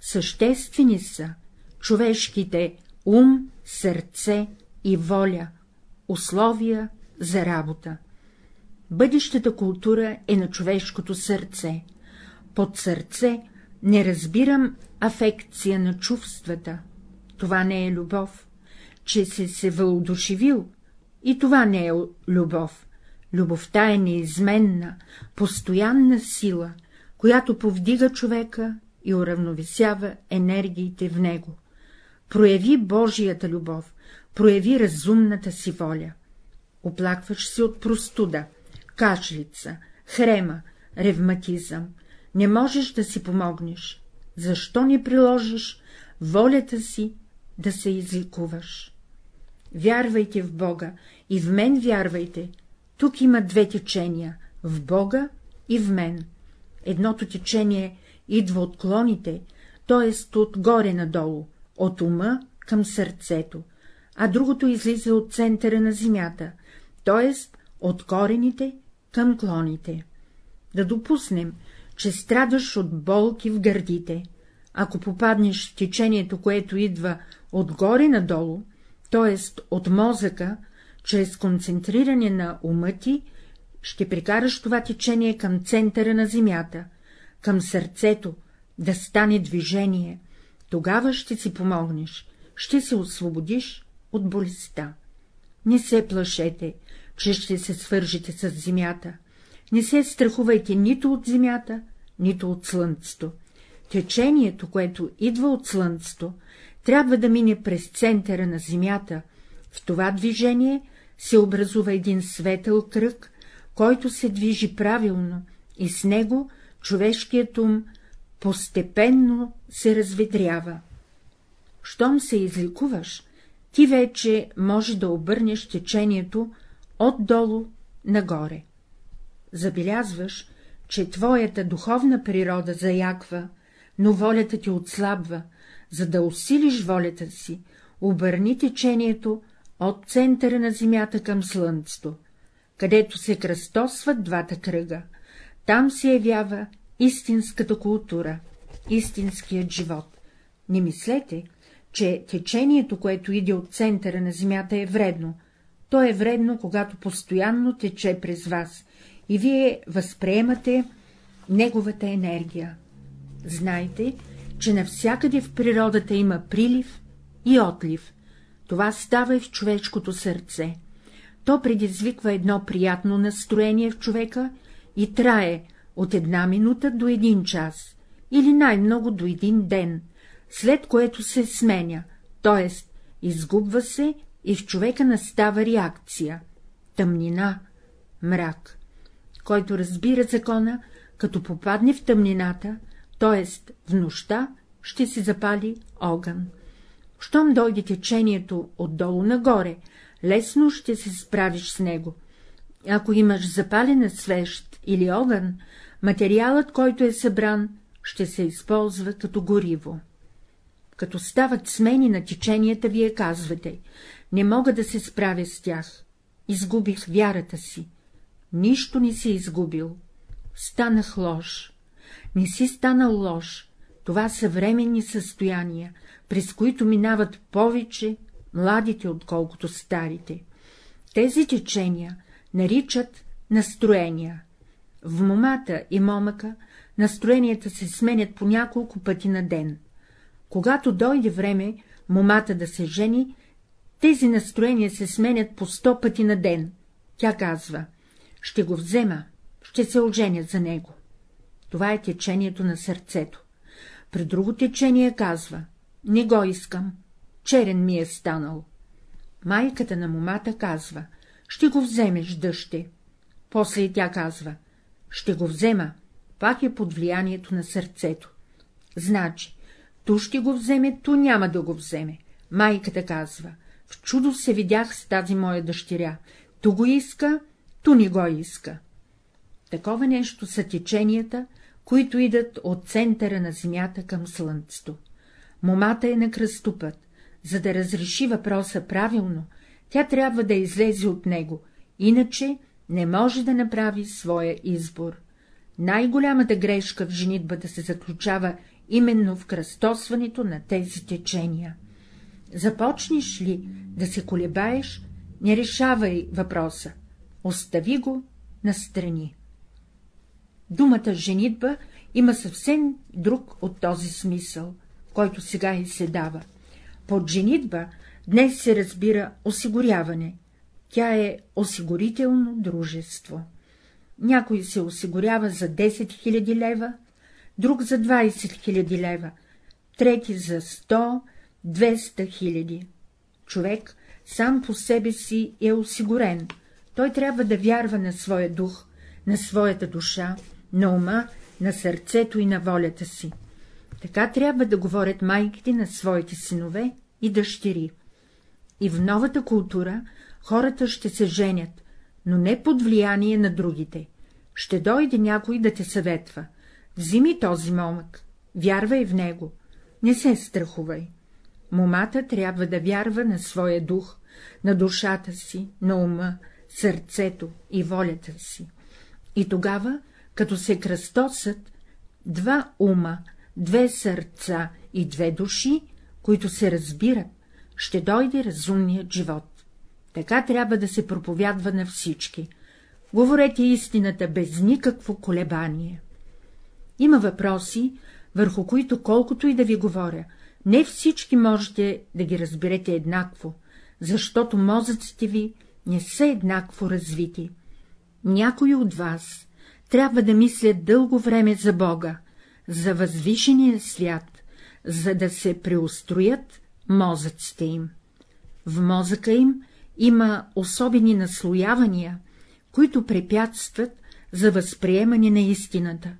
Съществени са човешките ум, сърце и воля, условия за работа. Бъдещата култура е на човешкото сърце. Под сърце не разбирам афекция на чувствата. Това не е любов. Че се се въодушевил, и това не е любов. Любовта е неизменна, постоянна сила, която повдига човека и уравновесява енергиите в него. Прояви Божията любов, прояви разумната си воля. Оплакваш се от простуда, кашлица, хрема, ревматизъм. Не можеш да си помогнеш. Защо не приложиш волята си да се изликуваш? Вярвайте в Бога и в мен вярвайте. Тук има две течения — в Бога и в мен. Едното течение идва от клоните, т.е. отгоре надолу, от ума към сърцето, а другото излиза от центъра на земята, т.е. от корените към клоните. Да допуснем, че страдаш от болки в гърдите. Ако попаднеш в течението, което идва отгоре надолу, т.е. от мозъка, чрез концентриране на ума ти, ще прикараш това течение към центъра на земята, към сърцето, да стане движение, тогава ще си помогнеш, ще се освободиш от болестта. Не се плашете, че ще се свържете с земята, не се страхувайте нито от земята, нито от слънцето. Течението, което идва от слънцето, трябва да мине през центъра на земята, в това движение се образува един светъл кръг, който се движи правилно и с него човешкият ум постепенно се разведрява. Щом се изликуваш, ти вече може да обърнеш течението отдолу нагоре. Забелязваш, че твоята духовна природа заяква, но волята ти отслабва, за да усилиш волята си, обърни течението от центъра на земята към слънцето, където се кръстосват двата кръга, там се явява истинската култура, истинският живот. Не мислете, че течението, което иде от центъра на земята, е вредно. То е вредно, когато постоянно тече през вас и вие възприемате неговата енергия. Знайте, че навсякъде в природата има прилив и отлив. Това става и в човешкото сърце. То предизвиква едно приятно настроение в човека и трае от една минута до един час, или най-много до един ден, след което се сменя, т.е. изгубва се и в човека настава реакция — тъмнина, мрак. Който разбира закона, като попадне в тъмнината, т.е. в нощта, ще се запали огън. Щом дойде течението отдолу нагоре, лесно ще се справиш с него. Ако имаш запалена свещ или огън, материалът, който е събран, ще се използва като гориво. Като стават смени на теченията, вие казвате, не мога да се справя с тях, изгубих вярата си. Нищо не си изгубил. Станах лош. Не си станал лош. Това са временни състояния, през които минават повече младите, отколкото старите. Тези течения наричат настроения. В момата и момъка настроенията се сменят по няколко пъти на ден. Когато дойде време момата да се жени, тези настроения се сменят по сто пъти на ден. Тя казва — ще го взема, ще се оженя за него. Това е течението на сърцето. При друго течение казва — не го искам, черен ми е станал. Майката на момата казва — ще го вземеш, дъще. После тя казва — ще го взема, пак е под влиянието на сърцето. Значи, ту ще го вземе, ту няма да го вземе. Майката казва — в чудо се видях с тази моя дъщеря, ту го иска, ту не го иска. Такова нещо са теченията, които идат от центъра на земята към слънцето. Момата е на кръстопът. За да разреши въпроса правилно, тя трябва да излезе от него, иначе не може да направи своя избор. Най-голямата грешка в женитбата се заключава именно в кръстосването на тези течения. Започнеш ли да се колебаеш, не решавай въпроса, остави го настрани. Думата женитба има съвсем друг от този смисъл, който сега и се дава. Под женитба днес се разбира осигуряване. Тя е осигурително дружество. Някой се осигурява за 10 000 лева, друг за 20 000 лева, трети за 100, 200 хиляди. Човек сам по себе си е осигурен, той трябва да вярва на своя дух, на своята душа, на ума, на сърцето и на волята си. Така трябва да говорят майките на своите синове и дъщери. И в новата култура хората ще се женят, но не под влияние на другите. Ще дойде някой да те съветва. Взими този момък, вярвай в него, не се страхувай. Момата трябва да вярва на своя дух, на душата си, на ума, сърцето и волята си. И тогава, като се кръстосат два ума, две сърца и две души, които се разбират, ще дойде разумният живот. Така трябва да се проповядва на всички. Говорете истината без никакво колебание. Има въпроси, върху които колкото и да ви говоря, не всички можете да ги разберете еднакво, защото мозъците ви не са еднакво развити. Някои от вас трябва да мислят дълго време за Бога, за възвишения свят, за да се преустроят мозъците им. В мозъка им има особени наслоявания, които препятстват за възприемане на истината.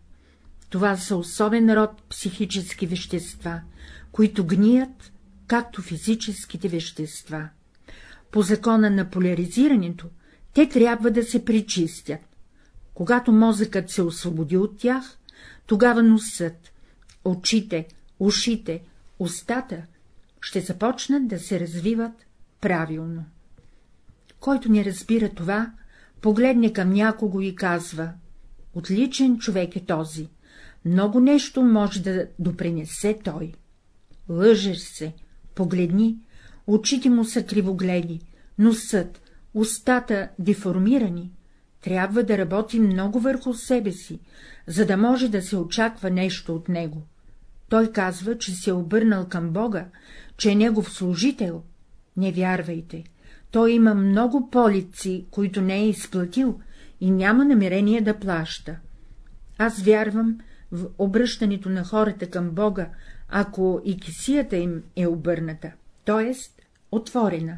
Това са особен род психически вещества, които гният, както физическите вещества. По закона на поляризирането, те трябва да се пречистят. Когато мозъкът се освободи от тях, тогава носът, очите, ушите, устата ще започнат да се развиват правилно. Който не разбира това, погледне към някого и казва — отличен човек е този, много нещо може да допринесе той. Лъжеш се, погледни, очите му са кривогледи, носът, устата деформирани, трябва да работи много върху себе си, за да може да се очаква нещо от него. Той казва, че се е обърнал към Бога, че е негов служител. Не вярвайте, той има много полици, които не е изплатил и няма намерение да плаща. Аз вярвам в обръщането на хората към Бога, ако и кисията им е обърната, т.е. отворена.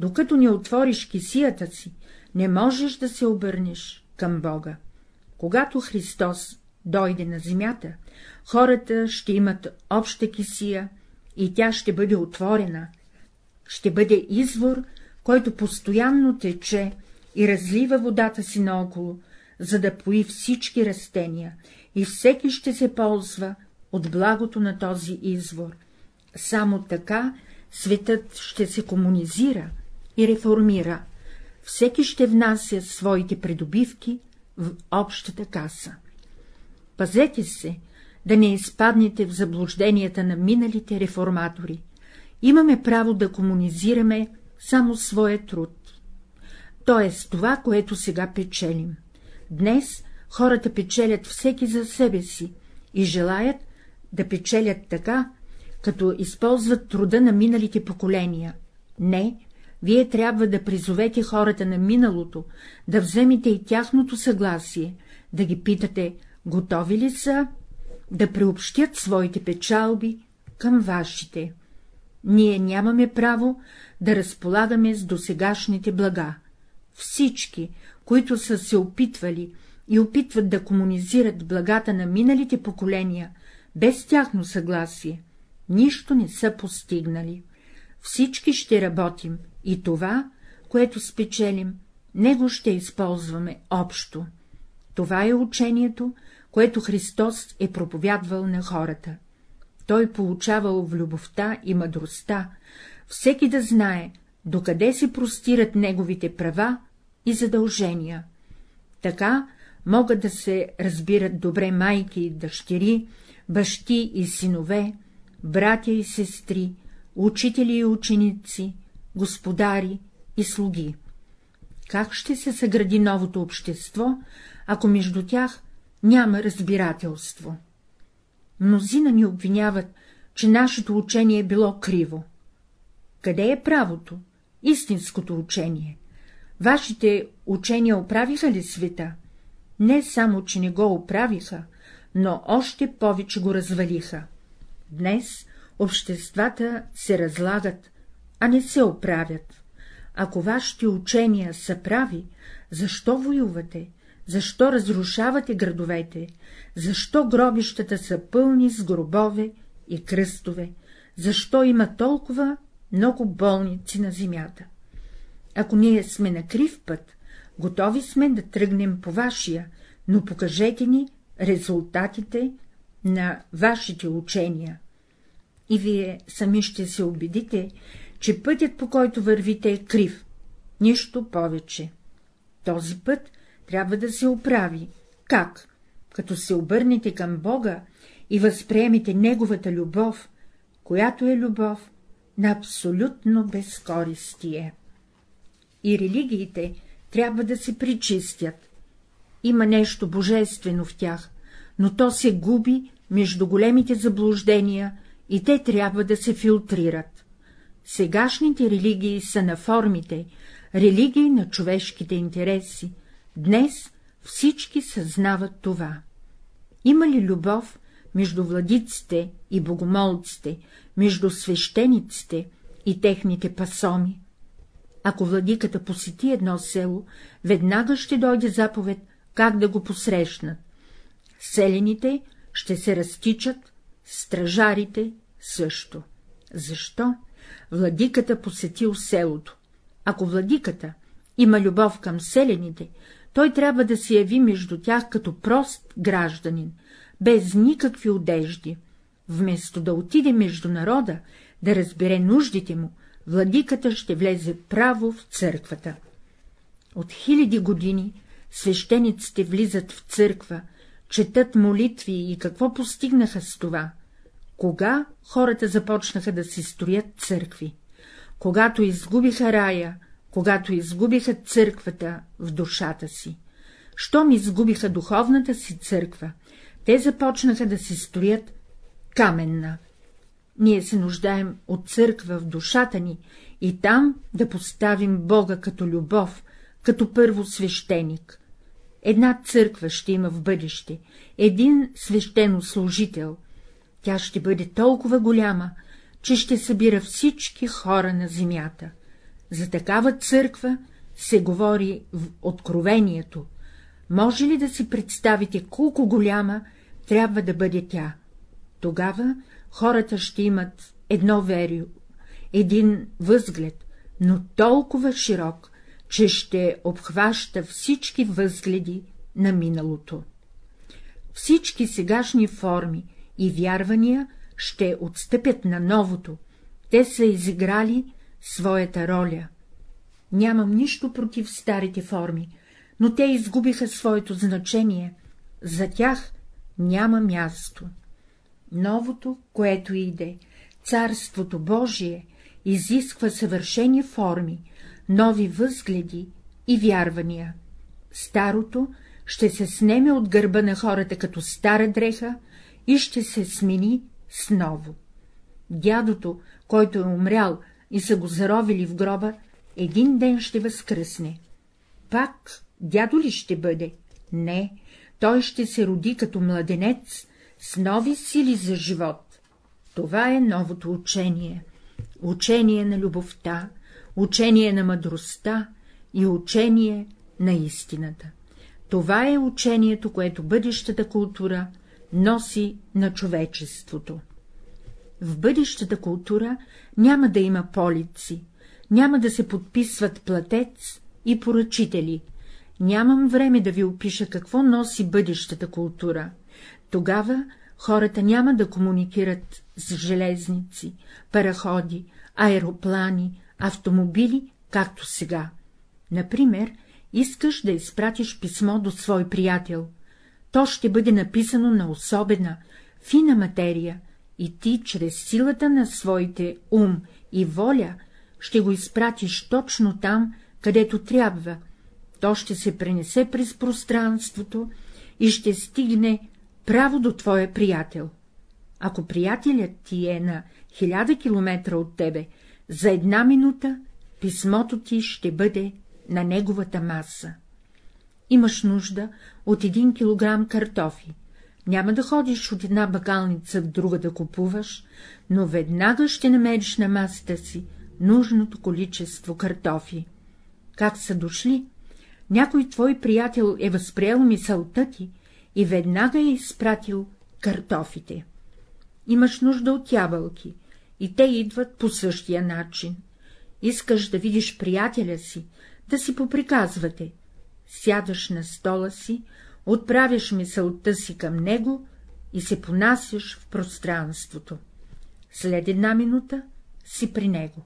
Докато не отвориш кисията си, не можеш да се обърнеш към Бога. Когато Христос дойде на земята, хората ще имат обща кисия и тя ще бъде отворена, ще бъде извор, който постоянно тече и разлива водата си наоколо, за да пои всички растения, и всеки ще се ползва от благото на този извор. Само така светът ще се комунизира и реформира, всеки ще внася своите придобивки в общата каса. Пазете се, да не изпаднете в заблужденията на миналите реформатори. Имаме право да комунизираме само своя труд. т.е. това, което сега печелим. Днес хората печелят всеки за себе си и желаят да печелят така, като използват труда на миналите поколения. Не, вие трябва да призовете хората на миналото, да вземете и тяхното съгласие, да ги питате, готови ли са да приобщят своите печалби към вашите. Ние нямаме право да разполагаме с досегашните блага. Всички, които са се опитвали и опитват да комунизират благата на миналите поколения, без тяхно съгласие, нищо не са постигнали. Всички ще работим и това, което спечелим, него ще използваме общо. Това е учението, което Христос е проповядвал на хората. Той получавал в любовта и мъдростта, всеки да знае, докъде се простират неговите права и задължения. Така могат да се разбират добре майки и дъщери, бащи и синове, братя и сестри, учители и ученици, господари и слуги. Как ще се съгради новото общество, ако между тях няма разбирателство? Мнозина ни обвиняват, че нашето учение е било криво. Къде е правото, истинското учение? Вашите учения оправиха ли света? Не само, че не го оправиха, но още повече го развалиха. Днес обществата се разлагат, а не се оправят. Ако вашите учения са прави, защо воювате, защо разрушавате градовете, защо гробищата са пълни с гробове и кръстове, защо има толкова много болници на земята? Ако ние сме на крив път, готови сме да тръгнем по вашия, но покажете ни резултатите на вашите учения. И вие сами ще се убедите, че пътят, по който вървите, е крив, нищо повече. Този път трябва да се оправи. Как? Като се обърнете към Бога и възприемете Неговата любов, която е любов на абсолютно безкористие. И религиите трябва да се причистят. Има нещо божествено в тях, но то се губи между големите заблуждения и те трябва да се филтрират. Сегашните религии са на формите, религии на човешките интереси. Днес всички съзнават това. Има ли любов между владиците и богомолците, между свещениците и техните пасоми? Ако владиката посети едно село, веднага ще дойде заповед, как да го посрещнат. Селените ще се разтичат, стражарите също. Защо? Владиката посетил селото. Ако владиката има любов към селените, той трябва да се яви между тях като прост гражданин, без никакви одежди. Вместо да отиде между народа, да разбере нуждите му, владиката ще влезе право в църквата. От хиляди години свещениците влизат в църква, четат молитви и какво постигнаха с това? Кога хората започнаха да си строят църкви? Когато изгубиха рая, когато изгубиха църквата в душата си. Щом изгубиха духовната си църква, те започнаха да си строят каменна. Ние се нуждаем от църква в душата ни и там да поставим Бога като любов, като първо свещеник. Една църква ще има в бъдеще, един свещенослужител. Тя ще бъде толкова голяма, че ще събира всички хора на земята. За такава църква се говори в Откровението. Може ли да си представите колко голяма трябва да бъде тя? Тогава хората ще имат едно верио, един възглед, но толкова широк, че ще обхваща всички възгледи на миналото. Всички сегашни форми и вярвания ще отстъпят на новото, те са изиграли своята роля. Нямам нищо против старите форми, но те изгубиха своето значение, за тях няма място. Новото, което иде, Царството Божие, изисква съвършени форми, нови възгледи и вярвания. Старото ще се снеме от гърба на хората като стара дреха и ще се смени с ново. Дядото, който е умрял и са го заровили в гроба, един ден ще възкръсне. Пак дядо ли ще бъде? Не, той ще се роди като младенец с нови сили за живот. Това е новото учение. Учение на любовта, учение на мъдростта и учение на истината. Това е учението, което бъдещата култура носи на човечеството. В бъдещата култура няма да има полици, няма да се подписват платец и поръчители. Нямам време да ви опиша какво носи бъдещата култура. Тогава хората няма да комуникират с железници, параходи, аероплани, автомобили, както сега. Например, искаш да изпратиш писмо до свой приятел. То ще бъде написано на особена, фина материя, и ти, чрез силата на своите ум и воля, ще го изпратиш точно там, където трябва. То ще се пренесе през пространството и ще стигне право до твоя приятел. Ако приятелят ти е на хиляда километра от тебе, за една минута писмото ти ще бъде на неговата маса. Имаш нужда от един килограм картофи. Няма да ходиш от една бакалница в друга да купуваш, но веднага ще намериш на масата си нужното количество картофи. Как са дошли? Някой твой приятел е възприел мисълта ти и веднага е изпратил картофите. Имаш нужда от ябълки, и те идват по същия начин. Искаш да видиш приятеля си, да си поприказвате. Сядаш на стола си, отправяш мисълта си към него и се понасяш в пространството. След една минута си при него.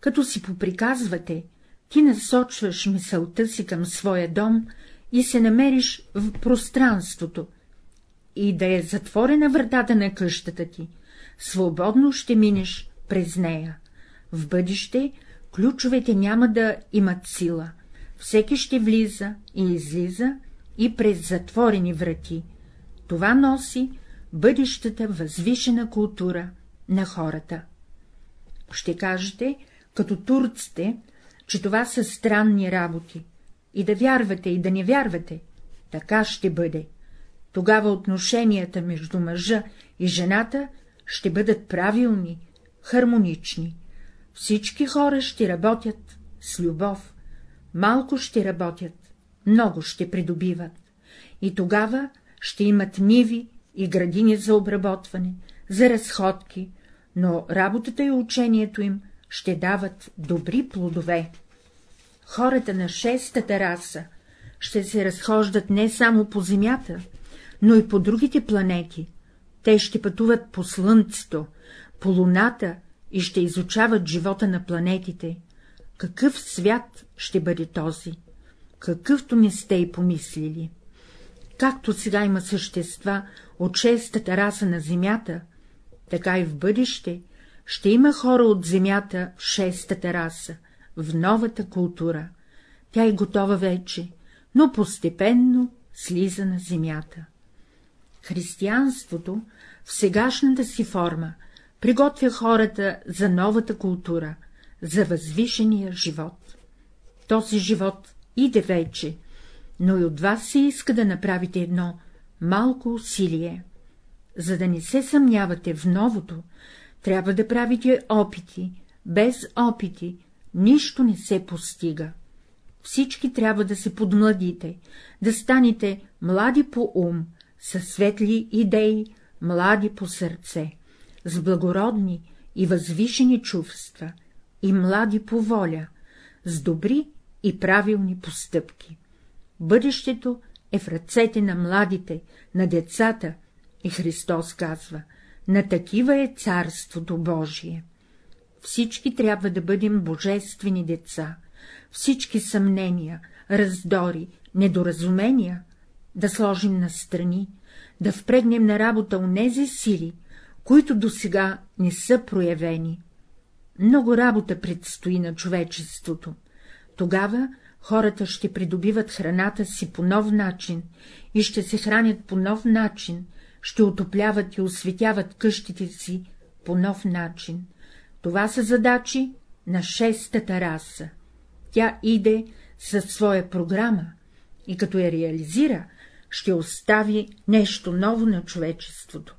Като си поприказвате, ти насочваш мисълта си към своя дом и се намериш в пространството, и да е затворена вратата на къщата ти, свободно ще минеш през нея. В бъдеще ключовете няма да имат сила, всеки ще влиза и излиза и през затворени врати. Това носи бъдещата възвишена култура на хората. Ще кажете, като турците, че това са странни работи, и да вярвате, и да не вярвате, така ще бъде. Тогава отношенията между мъжа и жената ще бъдат правилни, хармонични. Всички хора ще работят с любов, малко ще работят, много ще придобиват. И тогава ще имат ниви и градини за обработване, за разходки, но работата и учението им ще дават добри плодове. Хората на шестата раса ще се разхождат не само по Земята, но и по другите планети. Те ще пътуват по Слънцето, по Луната и ще изучават живота на планетите. Какъв свят ще бъде този? Какъвто не сте и помислили. Както сега има същества от шестата раса на Земята, така и в бъдеще ще има хора от Земята в шестата раса, в новата култура. Тя е готова вече, но постепенно слиза на Земята. Християнството в сегашната си форма приготвя хората за новата култура, за възвишения живот. Този живот иде вече, но и от вас се иска да направите едно малко усилие. За да не се съмнявате в новото, трябва да правите опити, без опити нищо не се постига. Всички трябва да се подмладите, да станете млади по ум, със светли идеи, млади по сърце, с благородни и възвишени чувства, и млади по воля, с добри и правилни постъпки. Бъдещето е в ръцете на младите, на децата, и Христос казва, на такива е Царството Божие. Всички трябва да бъдем божествени деца, всички съмнения, раздори, недоразумения да сложим на страни, да впрегнем на работа онези сили, които досега не са проявени. Много работа предстои на човечеството. Тогава хората ще придобиват храната си по нов начин и ще се хранят по нов начин, ще отопляват и осветяват къщите си по нов начин. Това са задачи на шестата раса. Тя иде със своя програма и като я реализира, ще остави нещо ново на човечеството.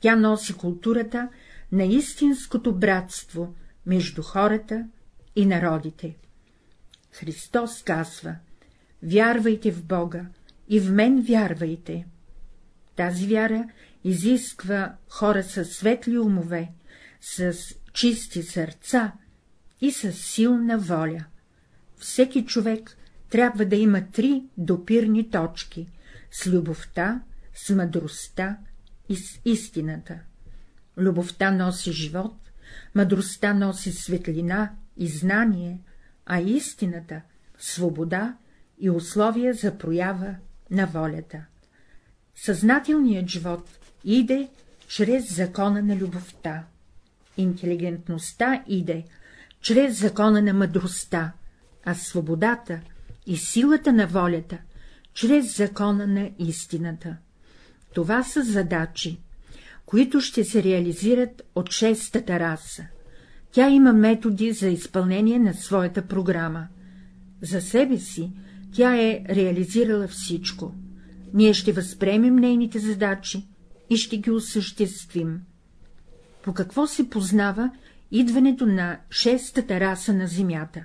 Тя носи културата на истинското братство между хората и народите. Христос казва — вярвайте в Бога и в мен вярвайте. Тази вяра изисква хора със светли умове, с чисти сърца и с силна воля. Всеки човек трябва да има три допирни точки — с любовта, с мъдростта и с истината. Любовта носи живот, мъдростта носи светлина и знание, а истината — свобода и условия за проява на волята. Съзнателният живот иде чрез закона на любовта, интелигентността иде чрез закона на мъдростта, а свободата и силата на волята чрез закона на истината. Това са задачи, които ще се реализират от шестата раса. Тя има методи за изпълнение на своята програма. За себе си тя е реализирала всичко. Ние ще възприемем нейните задачи и ще ги осъществим. По какво се познава идването на шестата раса на Земята?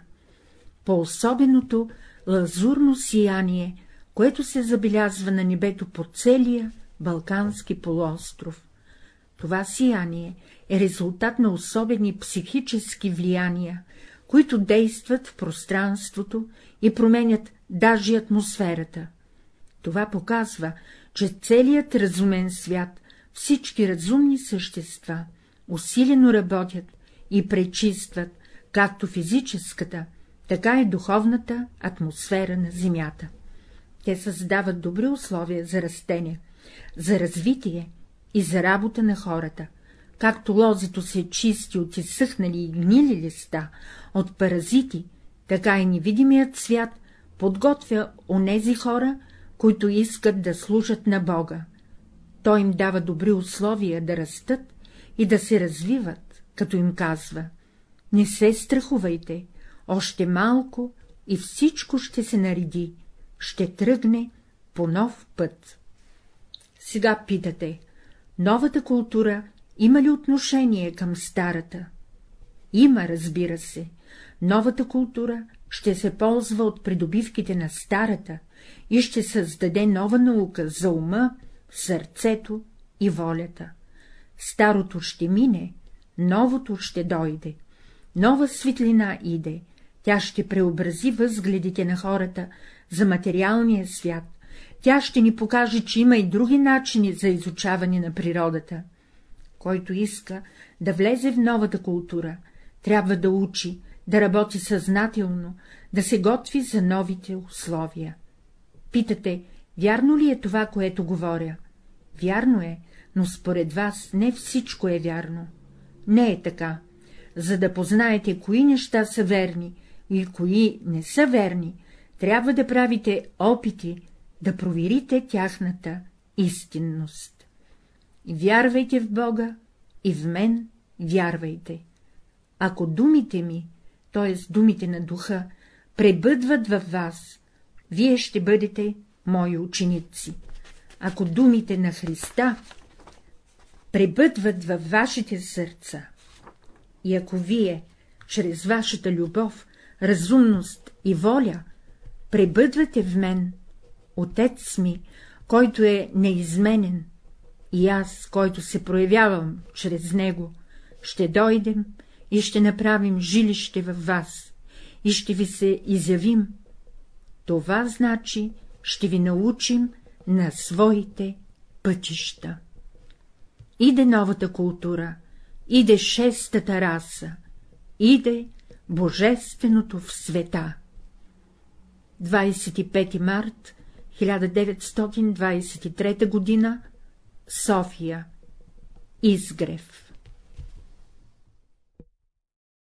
По особеното лазурно сияние, което се забелязва на небето по целия Балкански полуостров. Това сияние е резултат на особени психически влияния, които действат в пространството и променят даже атмосферата. Това показва, че целият разумен свят, всички разумни същества, усилено работят и пречистват както физическата, така и духовната атмосфера на Земята. Те създават добри условия за растение, за развитие и за работа на хората, както лозито се чисти от изсъхнали и гнили листа, от паразити, така и невидимият свят подготвя онези хора, които искат да служат на Бога. Той им дава добри условия да растат и да се развиват, като им казва — не се страхувайте, още малко и всичко ще се нареди, ще тръгне по нов път. Сега питате, новата култура има ли отношение към старата? Има, разбира се, новата култура ще се ползва от придобивките на старата и ще създаде нова наука за ума, сърцето и волята. Старото ще мине, новото ще дойде, нова светлина иде, тя ще преобрази възгледите на хората за материалния свят, тя ще ни покаже, че има и други начини за изучаване на природата. Който иска да влезе в новата култура, трябва да учи, да работи съзнателно, да се готви за новите условия. Питате, вярно ли е това, което говоря? Вярно е, но според вас не всичко е вярно. Не е така. За да познаете, кои неща са верни и кои не са верни, трябва да правите опити, да проверите тяхната истинност. Вярвайте в Бога и в мен вярвайте. Ако думите ми, т.е. думите на духа, пребъдват във вас, вие ще бъдете мои ученици. Ако думите на Христа пребъдват във вашите сърца, и ако вие, чрез вашата любов, разумност и воля, пребъдвате в мен, Отец ми, който е неизменен, и аз, който се проявявам чрез него, ще дойдем и ще направим жилище във вас, и ще ви се изявим. Това значи, ще ви научим на своите пътища. Иде новата култура, иде шестата раса, иде божественото в света. 25 март 1923 г. София Изгрев